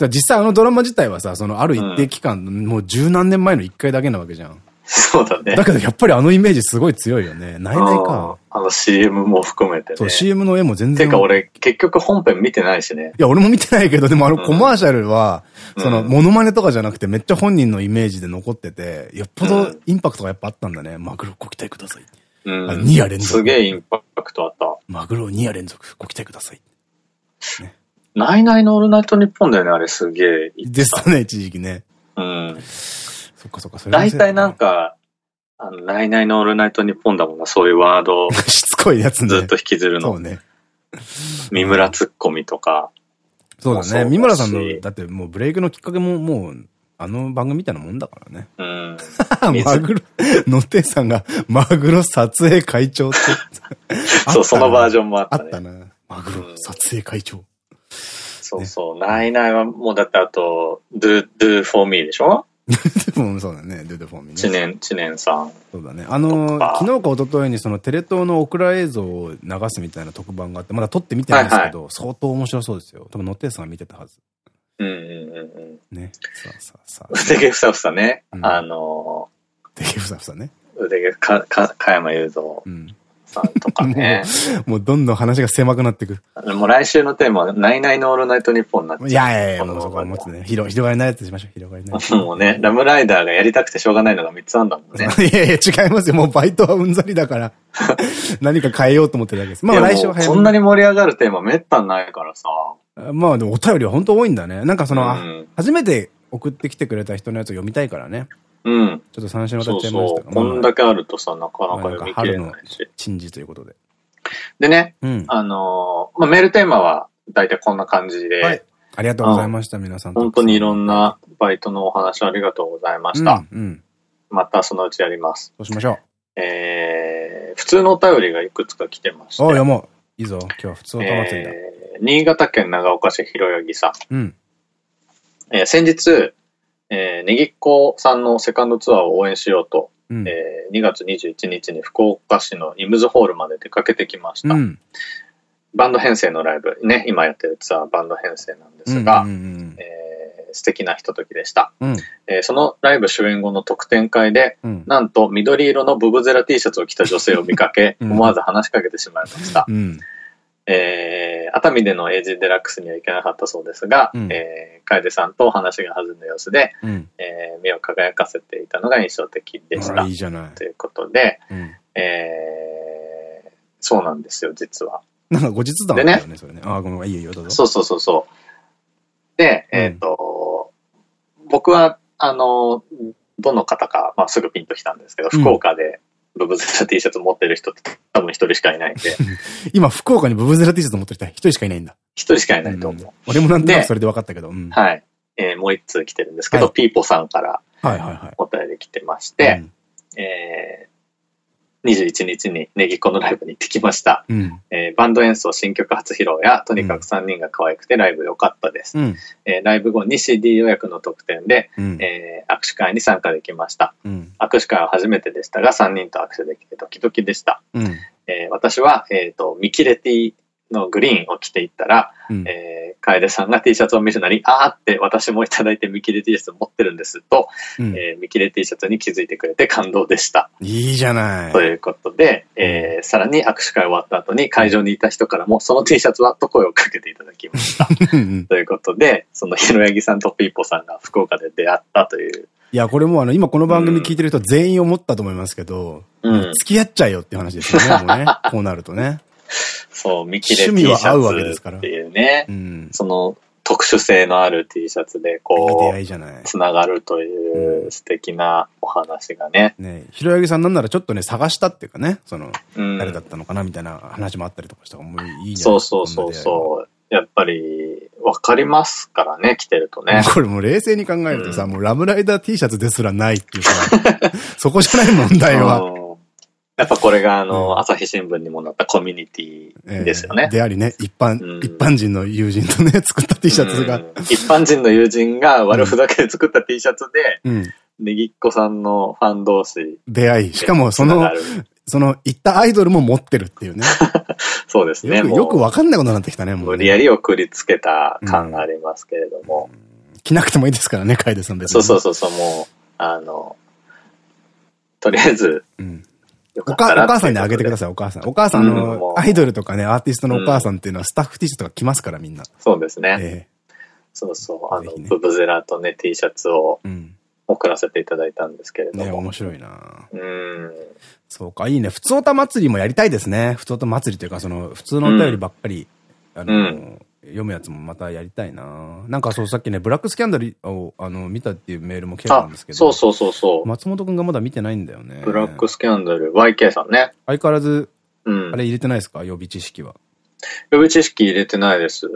実際あのドラマ自体はさ、そのある一定期間、うん、もう十何年前の一回だけなわけじゃん。そうだね。だけどやっぱりあのイメージすごい強いよね。ないないか。あの CM も含めてね。そう、CM の絵も全然。てか俺、結局本編見てないしね。いや、俺も見てないけど、でもあのコマーシャルは、うん、その、モノマネとかじゃなくてめっちゃ本人のイメージで残ってて、よっぽどインパクトがやっぱあったんだね。マグロご期待ください。うん。2夜連続。すげえインパクトあった。マグロ2夜連続ご期待ください。ね。ナイナイのオールナイトニッポンだよね、あれすげえ。でしたね、一時期ね。うん。そっかそっか、それ大体なんか、あの、ナイナイのオールナイトニッポンだもんな、そういうワード。しつこいやつね。ずっと引きずるの。そうね。三村ツッコミとか。そうだね。三村さんの、だってもうブレイクのきっかけももう、あの番組みたいなもんだからね。うん。マグロ、のってさんが、マグロ撮影会長って。そう、そのバージョンもあったね。あったな。マグロ撮影会長。そうそう。ないないは、もうだってあと、do, do for me でしょ そうだね、do the for me ね。知念、知念さん。そうだね。あの、昨日か一昨日にそのテレ東のオクラ映像を流すみたいな特番があって、まだ撮ってみてないんですけど、相当面白そうですよ。多分ノッテーさん見てたはず。うんうんうんうん。ね。さあさあさあ。腕毛ふさふさね。あの腕毛ふさふさね。腕毛か、か、加山雄三。うんさんとかね。もうどんどん話が狭くなっていく。もう来週のテーマは、ナイナイのオールナイトニッポンになっちゃう。いやいやいや、もうそこはもうちょっとね、広、広がりないやつしましょう、広がりない。もうね、ラムライダーがやりたくてしょうがないのが3つあんだもんね。いやいや、違いますよ。もうバイトはうんざりだから。何か変えようと思ってるだけです。まあ来週は早んなに盛り上がるテーマめったにないからさ。まあでもお便りは本当多いんだね。なんかその、うん、初めて送ってきてくれた人のやつを読みたいからね。うん。ちょっと三振渡っちゃいましたが。こんだけあるとさ、なかなか読み切れないし。珍事ということで。でね、うん、あのー、まあ、メールテーマは大体こんな感じで。はい。ありがとうございました、皆さん。本当にいろんなバイトのお話ありがとうございました。うん、うん、またそのうちやります。そうしましょう。えー、普通のお便りがいくつか来てまして。あ、読もう。いいぞ。今日は普通のお祭りだ。えー、新潟県長岡市広柳さん。うん。えー、先日、えー、ネギっ子さんのセカンドツアーを応援しようと、うん、えー、2月21日に福岡市のイムズホールまで出かけてきました。うん、バンド編成のライブ、ね、今やってるツアーバンド編成なんですが、素敵なひとときでした、うん、えー、そのライブ終演後の特典会で、うん、なんと緑色のブブゼラ T シャツを着た女性を見かけ、思わず話しかけてしまいました。うんえー、熱海でのエイジデラックスには行けなかったそうですが、うん、えー、楓さんと話が弾んだ様子で、うん、えー、目を輝かせていたのが印象的でした。いいじゃない。ということで、うん、えー、そうなんですよ、実は。なんか後日談だよね、ねそれね。あ、ごめん、いいよ、どうぞ。そうそうそうそう。で、えっ、ー、と、僕は、あの、どの方か、まあ、すぐピンときたんですけど、福岡で、ブブゼラ T シャツ持ってる人って多分一人しかいないんで。今、福岡にブブゼラ T シャツ持ってる人一人しかいないんだ。一人しかいないと思う。うん、俺もなんとなくそれで分かったけど。うん、はい。えー、もう一通来てるんですけど、はい、ピーポさんからお便り来てまして、え21日にネギコのライブに行ってきました。うん、えー、バンド演奏新曲初披露や、とにかく3人が可愛くてライブ良かったです。うん、えー、ライブ後に CD 予約の特典で、うん、えー、握手会に参加できました。握手会は初めてでしたが、3人と握手できてドキドキでした。え私は、えっ、と、見切れてのグリーンを着ていったら、うん、えー、楓さんが T シャツを見せなり、あーって私もいただいて見切れ T シャツを持ってるんですと、うん、えー、見切れ T シャツに気づいてくれて感動でした。いいじゃない。ということで、えー、さらに握手会終わった後に会場にいた人からも、その T シャツはと声をかけていただきました。ということで、そのひろやぎさんとピーポさんが福岡で出会ったという。いや、これもあの、今この番組聞いてる人全員思ったと思いますけど、うん、付き合っちゃえよっていう話ですよね、もうね。こうなるとね。そう、見切れ T シャツっていうね、うん、その特殊性のある T シャツでこう、つながるという素敵なお話がね。ねひろやぎさんなんならちょっとね、探したっていうかね、その、うん、誰だったのかなみたいな話もあったりとかしたら、もういいじゃそうそうそうそう。やっぱり、わかりますからね、着てるとね。これもう冷静に考えるとさ、うん、もうラムライダー T シャツですらないっていうさ、そこじゃない問題は。やっぱこれがあの、朝日新聞にもなったコミュニティですよね。でありね、一般、一般人の友人とね、作った T シャツが。一般人の友人が悪ふざけで作った T シャツで、ねぎっこさんのファン同士。出会い。しかもその、その、行ったアイドルも持ってるっていうね。そうですね。よくわかんないことになってきたね、もう。無理やり送りつけた感がありますけれども。着なくてもいいですからね、楓さん別に。そうそうそう、もう、あの、とりあえず、お母さんにあげてください、お母さん。お母さん、の、アイドルとかね、アーティストのお母さんっていうのはスタッフ T シャツとか着ますから、みんな。そうですね。えそうそう。あの、ブブゼラとね、T シャツを送らせていただいたんですけれども。ね、面白いなうん。そうか、いいね。普通歌祭りもやりたいですね。普通歌祭りというか、その、普通のお便りばっかり、あの、読むやつもまたやりたいななんかそう、さっきね、ブラックスキャンダルを、あの、見たっていうメールも来たんですけど。そうそうそうそう。松本くんがまだ見てないんだよね。ブラックスキャンダル、YK さんね。相変わらず、うん。あれ入れてないですか？予備知識は。予備知識入れてないです。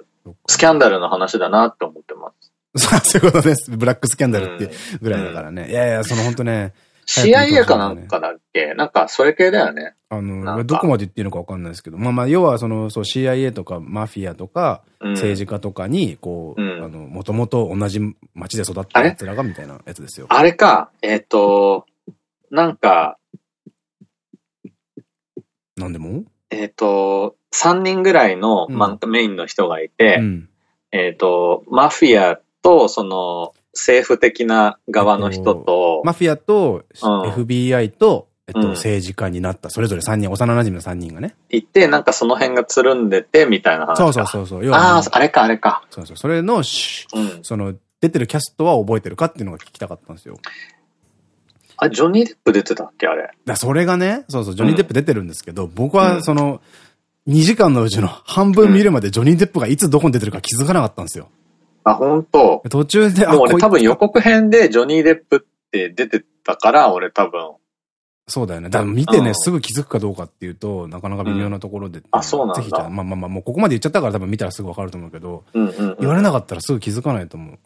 スキャンダルの話だなって思ってます。そういうことです。ブラックスキャンダルってぐらいだからね。うん、いやいや、その本当ね、CIA かなんかだっけ？なんか、それ系だよね。あの、どこまで言っていいのかわかんないですけど、まあまあ、要はその、そう、CIA とかマフィアとか、政治家とかに、こう、うん、あの、もともと同じ町で育った奴らがみたいなやつですよ。あれか、えっ、ー、と、なんか、なんでも？えっと、3人ぐらいの、まあ、メインの人がいて、うん、えっと、マフィアと、その、政府的な側の人と、マフィアと、FBI と、えっと、政治家になった、それぞれ3人、幼馴染の3人がね。いて、なんかその辺がつるんでて、みたいな話。そうそうそうそう。ああ、あれか、あれか。そうそう。それの、うん、その、出てるキャストは覚えてるかっていうのが聞きたかったんですよ。あ、ジョニー・デップ出てたっけあれ？だそれがね、そうそう、ジョニー・デップ出てるんですけど、うん、僕はその、2時間のうちの半分見るまでジョニー・デップがいつどこに出てるか気づかなかったんですよ。あ、本当途中で、あ、俺多分予告編でジョニー・デップって出てたから、俺多分。そうだよね。だから見てね、すぐ気づくかどうかっていうと、なかなか微妙なところで。あ、そうなんだ。ぜひじゃあ、まあまあまあ、もうここまで言っちゃったから多分見たらすぐわかると思うけど、言われなかったらすぐ気づかないと思う。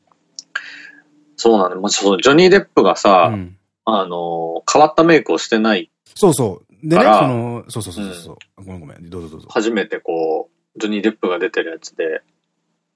そうなんだ。まあ、そう、ジョニー・デップがさ、うんあの、変わったメイクをしてない。そうそう。でね、その、そうそうそうそう、うん、ごめんごめん。どうぞどうぞ。初めてこう、ジョニー・デップが出てるやつで、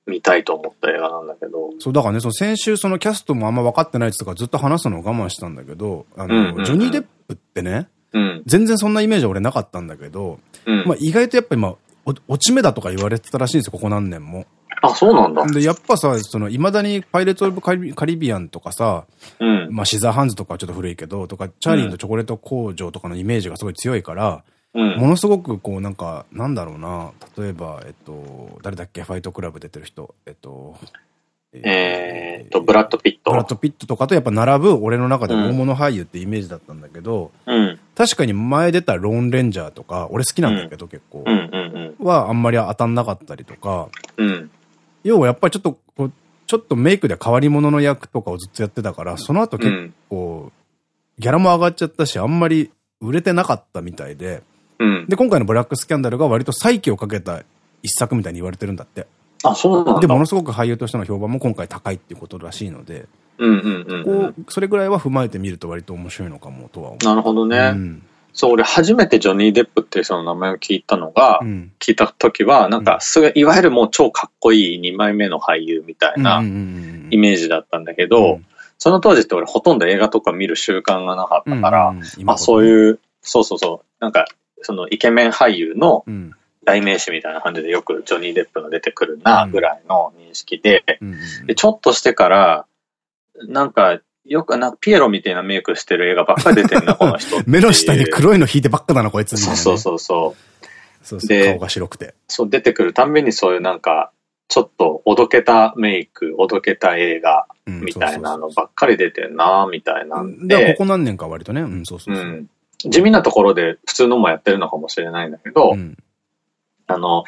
見たいと思った映画なんだけど。そう、だからね、その先週そのキャストもあんま分かってないやつとかずっと話すのを我慢したんだけど、あの、ジョニー・デップってね、うん、全然そんなイメージ俺なかったんだけど、うん、まあ意外とやっぱりまあ、落ち目だとか言われてたらしいんですよ、ここ何年も。あ、そうなんだ。で、やっぱさ、その、未だにパイレーツ・オブカリ・カリビアンとかさ、うん、まあ、シザーハンズとかはちょっと古いけど、とか、チャーリーとチョコレート工場とかのイメージがすごい強いから、うん、ものすごくこう、なんか、なんだろうな、例えば、えっと、誰だっけ、ファイトクラブ出てる人、えっと、えっと、ブラッド・ピット。ブラッド・ピットとかとやっぱ並ぶ俺の中で大物俳優ってイメージだったんだけど、うん、確かに前出たローンレンジャーとか、俺好きなんだけど結構、はあんまり当たんなかったりとか、うん、要はやっぱりちょっと、こう、ちょっとメイクで変わり者の役とかをずっとやってたから、その後結構、ギャラも上がっちゃったし、あんまり売れてなかったみたいで、うん、で、今回のブラックスキャンダルが割と再起をかけた一作みたいに言われてるんだって。あ、そうなんだ。で、ものすごく俳優としての評判も今回高いっていうことらしいので、こう、それぐらいは踏まえてみると割と面白いのかもとは思う。なるほどね。うん。そう、俺初めてジョニー・デップっていう人の名前を聞いたのが、うん、聞いた時は、なんか、すぐ、いわゆるもう超かっこいい2枚目の俳優みたいなイメージだったんだけど、その当時って俺ほとんど映画とか見る習慣がなかったから、あ、そういう、そうそうそう、なんか、そのイケメン俳優の代名詞みたいな感じでよくジョニー・デップが出てくるな、ぐらいの認識で、で、ちょっとしてから、なんか、よく、なんかピエロみたいなメイクしてる映画ばっか出てんな、この人。目の下に黒いの引いてばっかだな、こいつみたいな、ね。そうそうそう。そうそう顔が白くて。そう、出てくるたんびにそういうなんか、ちょっとおどけたメイク、おどけた映画、みたいなのばっかり出てんな、みたいなんで。ここ何年か割とね、うん、そうそうそう。うん。地味なところで普通のもやってるのかもしれないんだけど、うん、あの、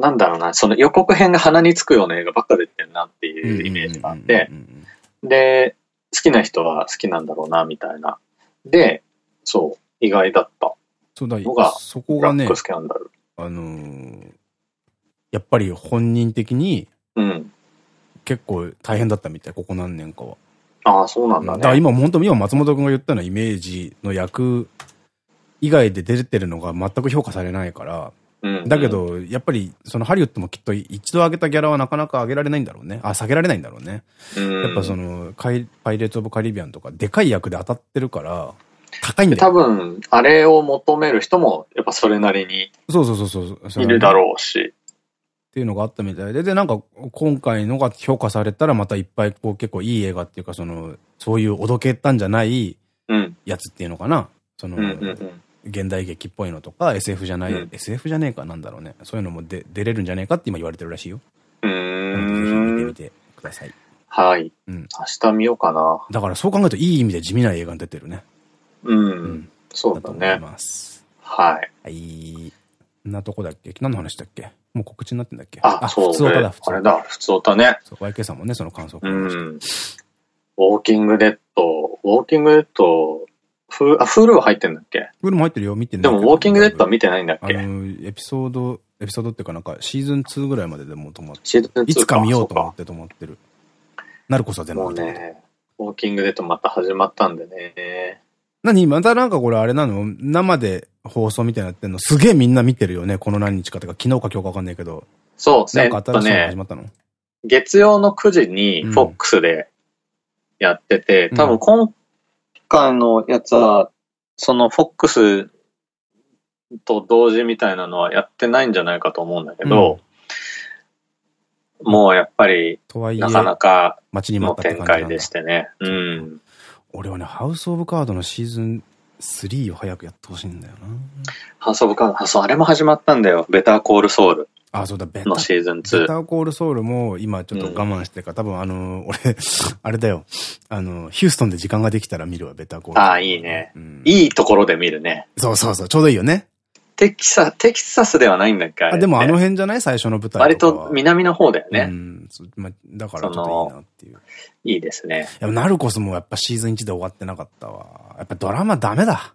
なんだろうな、その予告編が鼻につくような映画ばっか出てんなっていうイメージがあって、で、好きな人は好きなんだろうな、みたいな。で、そう、意外だったそうだ、のが、そこがね、スキャンダル。あのー、やっぱり本人的に、うん。結構大変だったみたい、ここ何年かは。ああ、そうなんだね。だから今、本当今松本君が言ったようなイメージの役以外で出てるのが全く評価されないから、だけど、やっぱり、そのハリウッドもきっと一度上げたギャラはなかなか上げられないんだろうね。あ、下げられないんだろうね。やっぱその、パイレーツ・オブ・カリビアンとか、でかい役で当たってるから、高いんだよ。多分、あれを求める人も、やっぱそれなりに。そうそうそうそう。いるだろうし。っていうのがあったみたいで、で、なんか、今回のが評価されたら、またいっぱい、こう、結構いい映画っていうか、その、そういうおどけたんじゃないやつっていうのかな。その、現代劇っぽいのとか、SF じゃない、うん、SF じゃねえかなんだろうね。そういうのもで出れるんじゃねえかって今言われてるらしいよ。うん。ぜひ見てみてください。はい。うん。明日見ようかな。だからそう考えるといい意味で地味な映画に出てるね。うん。うん、そうだね。だと思います。はい。はい。なとこだっけ？何の話だっけ？もう告知になってんだっけ？あ、そう。普通歌だ、普通あれだ、普通歌ね。そう、YK さんもね、その感想を。うん。ウォーキングデッド、ウォーキングデッド、フあ、フールは入ってんだっけ？フールも入ってるよ、見てない。でも、ウォーキングデッドは見てないんだっけ？あの、エピソード、エピソードっていうかなんか、シーズン2ぐらいまででも止まって。シーズン2いつか見ようと思って止まってる。ナルコスは全部もうね、ウォーキングデッドまた始まったんでね。何？またなんかこれあれなの？生で放送みたいになってんのすげえみんな見てるよね。この何日かとか、昨日か今日かわかんないけど。そう、なんか新しいの始まったの、ね、月曜の9時に FOX でやってて、うん、多分今回のやつは、その FOX と同時みたいなのはやってないんじゃないかと思うんだけど、うん、もうやっぱり、なかなかの展開でしてね。うん。俺はね、ハウスオブカードのシーズン3を早くやってほしいんだよな。ハウスオブカード、そう、あれも始まったんだよ。ベターコールソウル。あ、そうだ、ベタのシーズン2。ベターコールソウルも今ちょっと我慢してるから、うん、多分あの、俺、あれだよ。あの、ヒューストンで時間ができたら見るわ、ベターコール。ああ、いいね、うん。いいところで見るね。そうそうそう、ちょうどいいよね。テキサ、テキサスではないんだっけあでもあの辺じゃない？最初の舞台割と南の方だよね。うん。まあ、だからちょっといいなっていう。いいですね。いや、ナルコスもやっぱシーズン1で終わってなかったわ。やっぱドラマダメだ。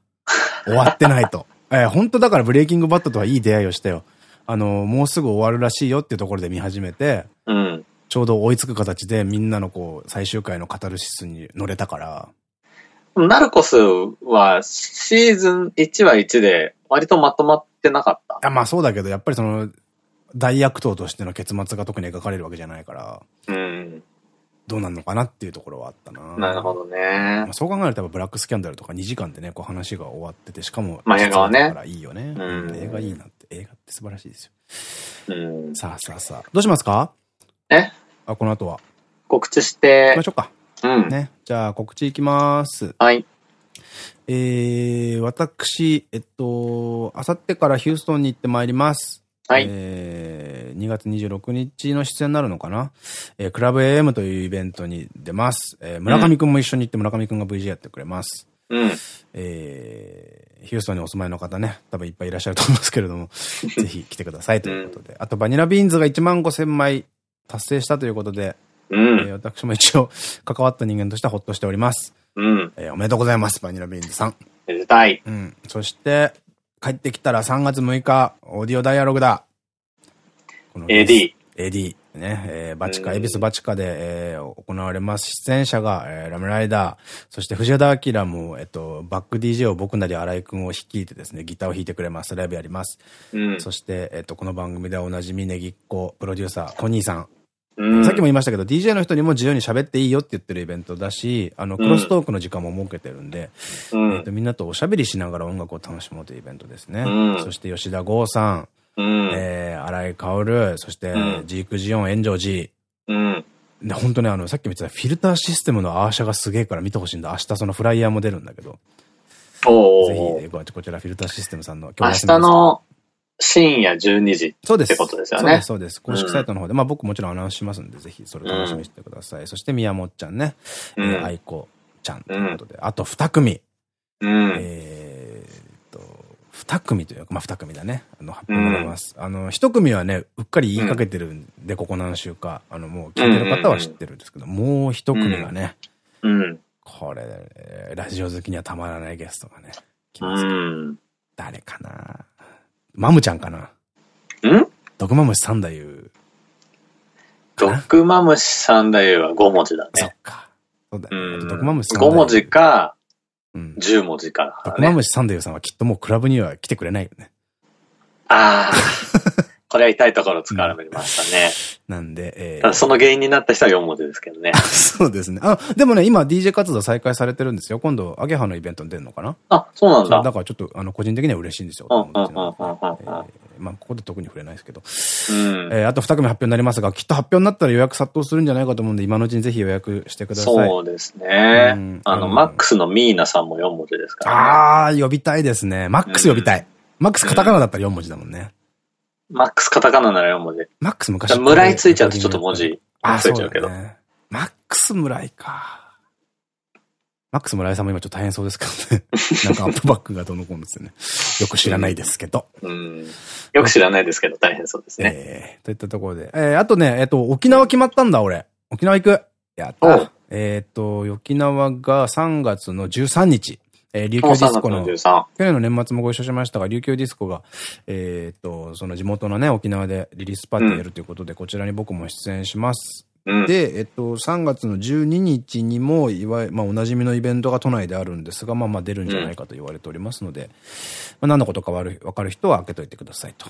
終わってないと。えー、本当だからブレイキングバットとはいい出会いをしたよ。あの、もうすぐ終わるらしいよっていうところで見始めて、うん。ちょうど追いつく形でみんなのこう、最終回のカタルシスに乗れたから。ナルコスはシーズン1は1で割とまとまってなかったあまあそうだけど、やっぱりその、大悪党としての結末が特に描かれるわけじゃないから。うん。どうなんのかなっていうところはあったな。なるほどね。まあそう考えるとブラックスキャンダルとか2時間でね、こう話が終わってて、しかも、まあ映画はね。いいよね。うん、映画いいなって、映画って素晴らしいですよ。うん。さあさあさあ。どうしますか？え？あ、この後は。告知して。行きましょうか。うん。ね。じゃあ告知いきます。はい。えー、私、えっと、あさってからヒューストンに行ってまいります。はい。えー、2月26日の出演になるのかな？えー、クラブ AM というイベントに出ます。えー、村上くんも一緒に行って村上くんが VG やってくれます。うん。えー、ヒューストンにお住まいの方ね、多分いっぱいいらっしゃると思いますけれども、ぜひ来てくださいということで。うん、あと、バニラビーンズが1万5千枚達成したということで、うん、えー、私も一応関わった人間としてはほっとしております。うん。えー、おめでとうございます、バニラビーンズさん。めでたい。うん。そして、帰ってきたら3月6日、 Audio Dialog だ。AD。AD。ね、えー、バチカ、恵比寿 BATICA で、えー、行われます。出演者が、えー、ラムライダー、そして藤枝明も、えっと、バック DJ を僕なり新井くんを率いてですね、ギターを弾いてくれます。ライブやります。うん、そして、えっと、この番組ではおなじみねぎっこ、プロデューサー、コニーさん。うん、さっきも言いましたけど、DJ の人にも自由に喋っていいよって言ってるイベントだし、あの、クロストークの時間も設けてるんで、うん、えっと、みんなとおしゃべりしながら音楽を楽しもうというイベントですね。うん、そして吉田剛さん、うん、えー、荒井薫、そして、ジークジオン、炎上寺。うん。で、本当ね、あの、さっきも言ってたフィルターシステムのアーシャがすげえから見てほしいんだ。明日そのフライヤーも出るんだけど。おぜひ、こちらフィルターシステムさんの明日の深夜12時ってことですよね。そうです。公式サイトの方で、まあ僕もちろんアナウンスしますんで、ぜひそれ楽しみにしてください。そして宮本ちゃんね、え愛子ちゃんということで、あと2組。えっと、2組というか、まあ2組だね。あの、発表されます。あの、1組はね、うっかり言いかけてるんで、ここ何週か、あの、もう聞いてる方は知ってるんですけど、もう1組がね、これ、ラジオ好きにはたまらないゲストがね、来ます誰かなマムちゃんかな？ん？毒マムシ三太夫。毒マムシ三太夫は5文字だね。そっか。そうだよ、ね。毒マムシ三太夫。5文字か、10文字か、毒マムシ三太夫さんはきっともうクラブには来てくれないよね。ああ。これは痛いところ使われましたね。なんで、えー、その原因になった人は4文字ですけどね。そうですね。あ、でもね、今 DJ 活動再開されてるんですよ。今度、アゲハのイベントに出るのかな？あ、そうなんだ。だからちょっと、あの、個人的には嬉しいんですよ。まあ、ここで特に触れないですけど。うん、えー、あと2組発表になりますが、きっと発表になったら予約殺到するんじゃないかと思うんで、今のうちにぜひ予約してください。そうですね。うん、あの、マックスのミーナさんも4文字ですからね。ああ、呼びたいですね。マックス呼びたい。マックスカタカナだったら4文字だもんね。マックスカタカナなら4文字。マックス昔。村井ついちゃうとちょっと文字ついちゃうけど。ね、マックス村井か。マックス村井さんも今ちょっと大変そうですけどね。なんかアップバックがどのこうですよね。よく知らないですけど。うん。よく知らないですけど大変そうですね。えー、といったところで。えー、あとね、えっと、沖縄決まったんだ、俺。沖縄行く。やった。えっと、沖縄が3月の13日。えー、琉球ディスコの、去年の年末もご一緒しましたが、琉球ディスコが、えっと、その地元のね、沖縄でリリースパーティーやるということで、うん、こちらに僕も出演します。うん、で、えっと、3月の12日にも、いわゆる、まあ、おなじみのイベントが都内であるんですが、まあまあ出るんじゃないかと言われておりますので、うん、まあ、何のことかわかる人は空けといてくださいと。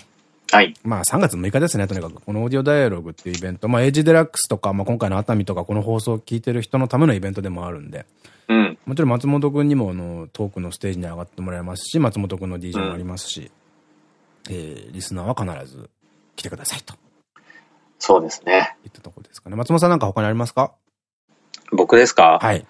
はい。まあ3月6日ですね、とにかく。この Audio Dialog っていうイベント、まあエイジデラックスとか、まあ今回の熱海とかこの放送を聞いてる人のためのイベントでもあるんで、うん。もちろん松本くんにもあのトークのステージに上がってもらいますし、松本くんの DJ もありますし、うん、えー、リスナーは必ず来てくださいと。そうですね。いったとこですかね。松本さんなんか他にありますか？僕ですか？はい。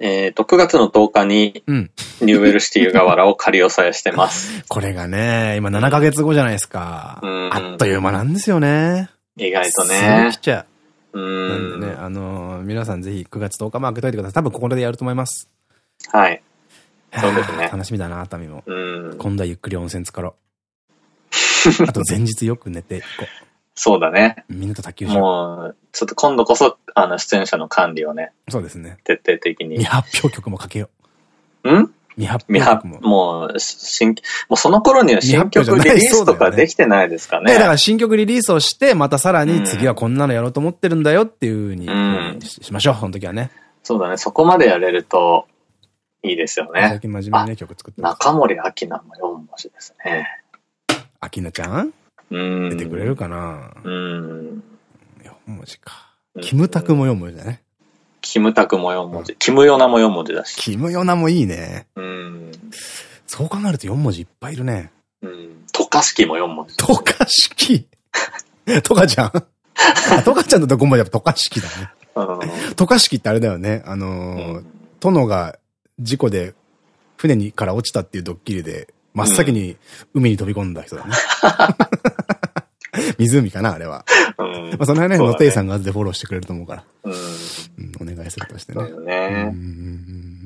えっと、9月の10日に、ニューウェルシティ湯河原を仮押さえしてます。これがね、今7ヶ月後じゃないですか。うん、あっという間なんですよね。意外とね。来ちゃう。うん。なんでね、あのー、皆さんぜひ9月10日も開けといてください。多分ここでやると思います。はい。そうですね。楽しみだな、熱海も。うん。今度はゆっくり温泉浸かろう。あと前日よく寝ていこう。そうだね。みんなと卓球しよう。もう、ちょっと今度こそ、あの、出演者の管理をね。そうですね。徹底的に。未発表曲もかけよう。ん？未発表曲も。もう、新、もうその頃には新曲リリースとかできてないですかね。ねだから新曲リリースをして、またさらに次はこんなのやろうと思ってるんだよっていうふうに、しましょう、その時はね。そうだね、そこまでやれると、いいですよね。最近真面目にね、曲作ってます。中森明菜も4文字ですね。明菜ちゃん？出てくれるかなうん。4文字か。キムタクも4文字だね。キムタクも4文字。キムヨナも4文字だし。キムヨナもいいね。うん。そう考えると4文字いっぱいいるね。うん。トカシキも4文字。トカシキ？トカちゃん？トカちゃんだと5文字やっぱトカシキだね。トカシキってあれだよね。あの殿が事故で船にから落ちたっていうドッキリで、真っ先に海に飛び込んだ人だね。湖かな、あれは。うん、まあその辺ね、野亭さんが後でフォローしてくれると思うから。うん、お願いするとしてね。ね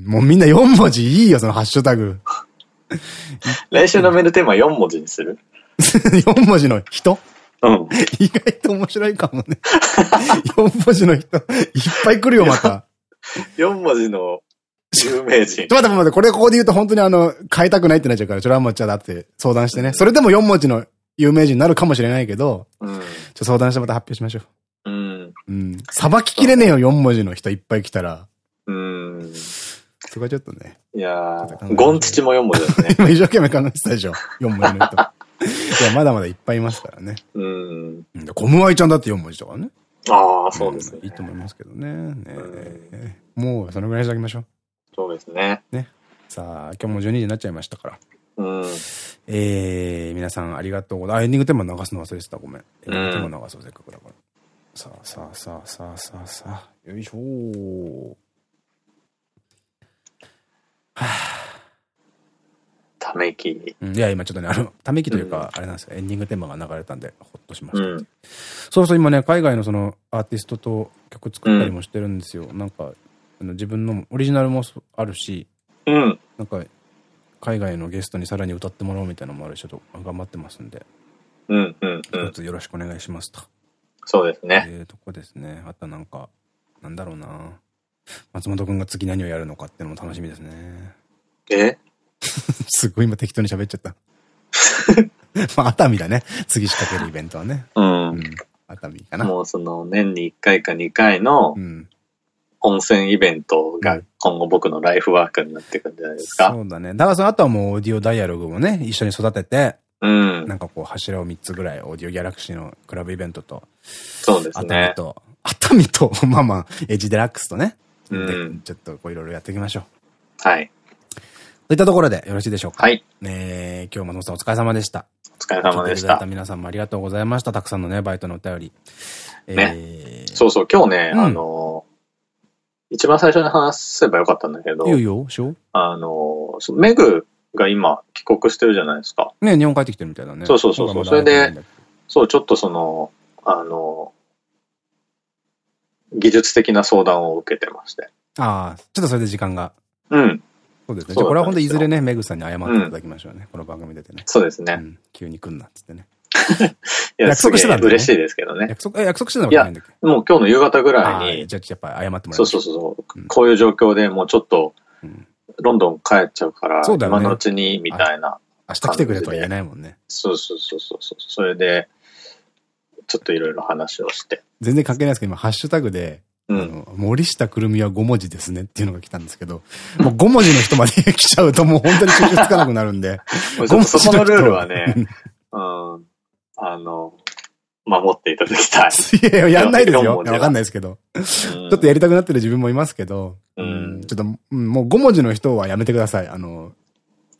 もうみんな4文字いいよ、そのハッシュタグ。来週のメールテーマ4文字にする ?4 文字の人？うん。意外と面白いかもね。4文字の人、いっぱい来るよ、また。4文字の有名人。ちょ、待って待って、これここで言うと本当にあの、変えたくないってなっちゃうから、ちょ、ランモッチャだって相談してね。それでも4文字の有名人になるかもしれないけど、うん。ちょ、相談してまた発表しましょう。うん。うん。さばききれねえよ、4文字の人いっぱい来たら。うん。そこはちょっとね。いやー、ゴンチも4文字ですね。今一生懸命考えてたでしょ。4文字の人。いや、まだまだいっぱいいますからね。うん。コムアイちゃんだって4文字とかね。ああ、そうですね、いいと思いますけどね。ねもう、そのぐらいしておきましょう。そうですね。ね。さあ、今日も12時になっちゃいましたから。うん。えー、皆さんありがとうございます。あ、エンディングテーマ流すの忘れてた。ごめん。エンディングテーマ流そう、せっかくだから。さあさあさあさあさあさあ。よいしょー。はぁ。ため息。いや、今ちょっとね、あの、ため息というか、あれなんですよ、エンディングテーマが流れたんで、ほっとしました。うん、そうそう、今ね、海外のその、アーティストと曲作ったりもしてるんですよ。うん、なんか、自分のオリジナルもあるし、うん。なんか、海外のゲストにさらに歌ってもらおうみたいなのもあるし、ちょっと頑張ってますんで。うんうんうん。一つよろしくお願いしますと。そうですね。ええとこですね。あとなんか、なんだろうな松本くんが次何をやるのかっていうのも楽しみですね。え？すごい今適当に喋っちゃった。まあ、熱海だね。次仕掛けるイベントはね。うん。うん、熱海かな。もうその年に1回か2回の、うん、温泉イベントが今後僕のライフワークになっていくんじゃないですか。そうだね。だからその後はもうオーディオダイアログもね、一緒に育てて、うん。なんかこう柱を3つぐらい、オーディオギャラクシーのクラブイベントと、そうですね。熱海と、熱海と、まあまあ、エッジデラックスとね、うん、ちょっとこういろいろやっていきましょう。はい。といったところでよろしいでしょうか？はい。えー、今日も松本さんお疲れ様でした。お疲れ様でした。皆さんもありがとうございました。たくさんのね、バイトのお便り。ね。えー、そうそう、今日ね、うん、あの、一番最初に話せばよかったんだけど、いいよ、しょあの、メグが今帰国してるじゃないですか。ね、日本帰ってきてるみたいだね。そうそうそうそう。それで、そう、ちょっとその、あの、技術的な相談を受けてまして。ああ、ちょっとそれで時間が。うん。そうですね。じゃこれは本当いずれね、メグさんに謝っていただきましょうね。この番組出てね。そうですね。急に来んなっつってね。約束してたんだ、嬉しいですけどね。約束、約束してたわけないんだっけもう今日の夕方ぐらいに。じゃあやっぱ謝ってもらそうそうそう。こういう状況でもうちょっと、ロンドン帰っちゃうから、今のうちに、みたいな。明日来てくれとは言えないもんね。そうそうそうそう。それで、ちょっといろいろ話をして。全然関係ないですけど、今、ハッシュタグで、うん、森下くるみは5文字ですねっていうのが来たんですけど、もう5文字の人まで来ちゃうともう本当に収集つかなくなるんで。そこのルールはね、うん、あの、守っていただきたい。いやいや、やんないですよ。わかんないですけど。ちょっとやりたくなってる自分もいますけど、うん、ちょっと、もう5文字の人はやめてください。あの、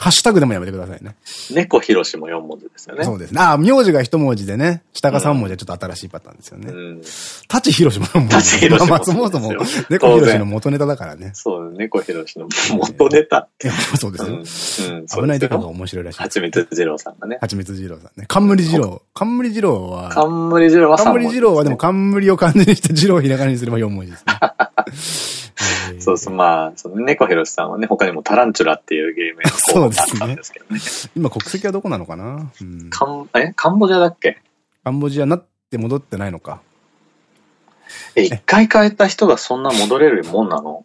ハッシュタグでもやめてくださいね。猫ひろしも4文字ですよね。そうですね。ああ、名字が1文字でね、下が3文字はちょっと新しいパターンですよね。うん。タチひろしも4文字。タチひろしも。まあ、そもそも、猫ひろしの元ネタだからね。そう、猫ひろしの元ネタ。そうですよ。うん。危ないところが面白いらしい。はちみつ二郎さんがね。はちみつ二郎さんね。冠二郎。冠二郎は。冠二郎は冠二郎はでも冠を漢字にして二郎をひらがなにすれば4文字ですね。そうそう、まあ、その猫ひろしさんはね、他にもタランチュラっていうゲームや そうですね。ですけどね。今国籍はどこなのかな、うん、カン、え？カンボジアだっけ？カンボジアなって戻ってないのか。え、一回変えた人がそんな戻れるもんなの？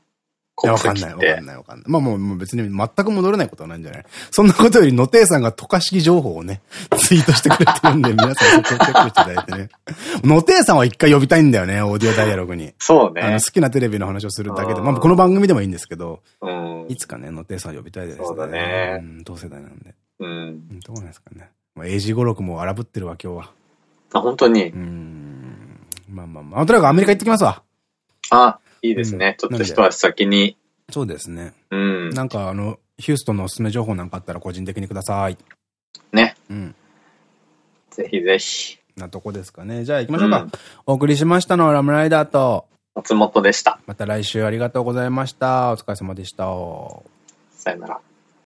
いや、わかんない、わかんない、わかんない。まあもうもう別に全く戻れないことはないんじゃない？そんなことより、野亭さんが渡嘉敷情報をね、ツイートしてくれてるんで、皆さんそこをチェックしていただいてね。野亭さんは一回呼びたいんだよね、オーディオダイアログに。そうね。あの、好きなテレビの話をするだけで、まあこの番組でもいいんですけど、うん、いつかね、野亭さん呼びたいですね。そうだね。うん、同世代なんで。うん。どうなんですかね。まあ、英字語録も荒ぶってるわ、今日は。あ、本当に？うん。まあまあまあ、とにかくアメリカ行ってきますわ。あ、いいですね。ちょっと一足先にそうですね。うん。なんかあの、ヒューストンのおすすめ情報なんかあったら個人的にください。ね。うん。ぜひぜひ。なとこですかね。じゃあ行きましょうか。うん、お送りしましたのはラムライダーと、松本でした。また来週ありがとうございました。お疲れ様でした。さよなら。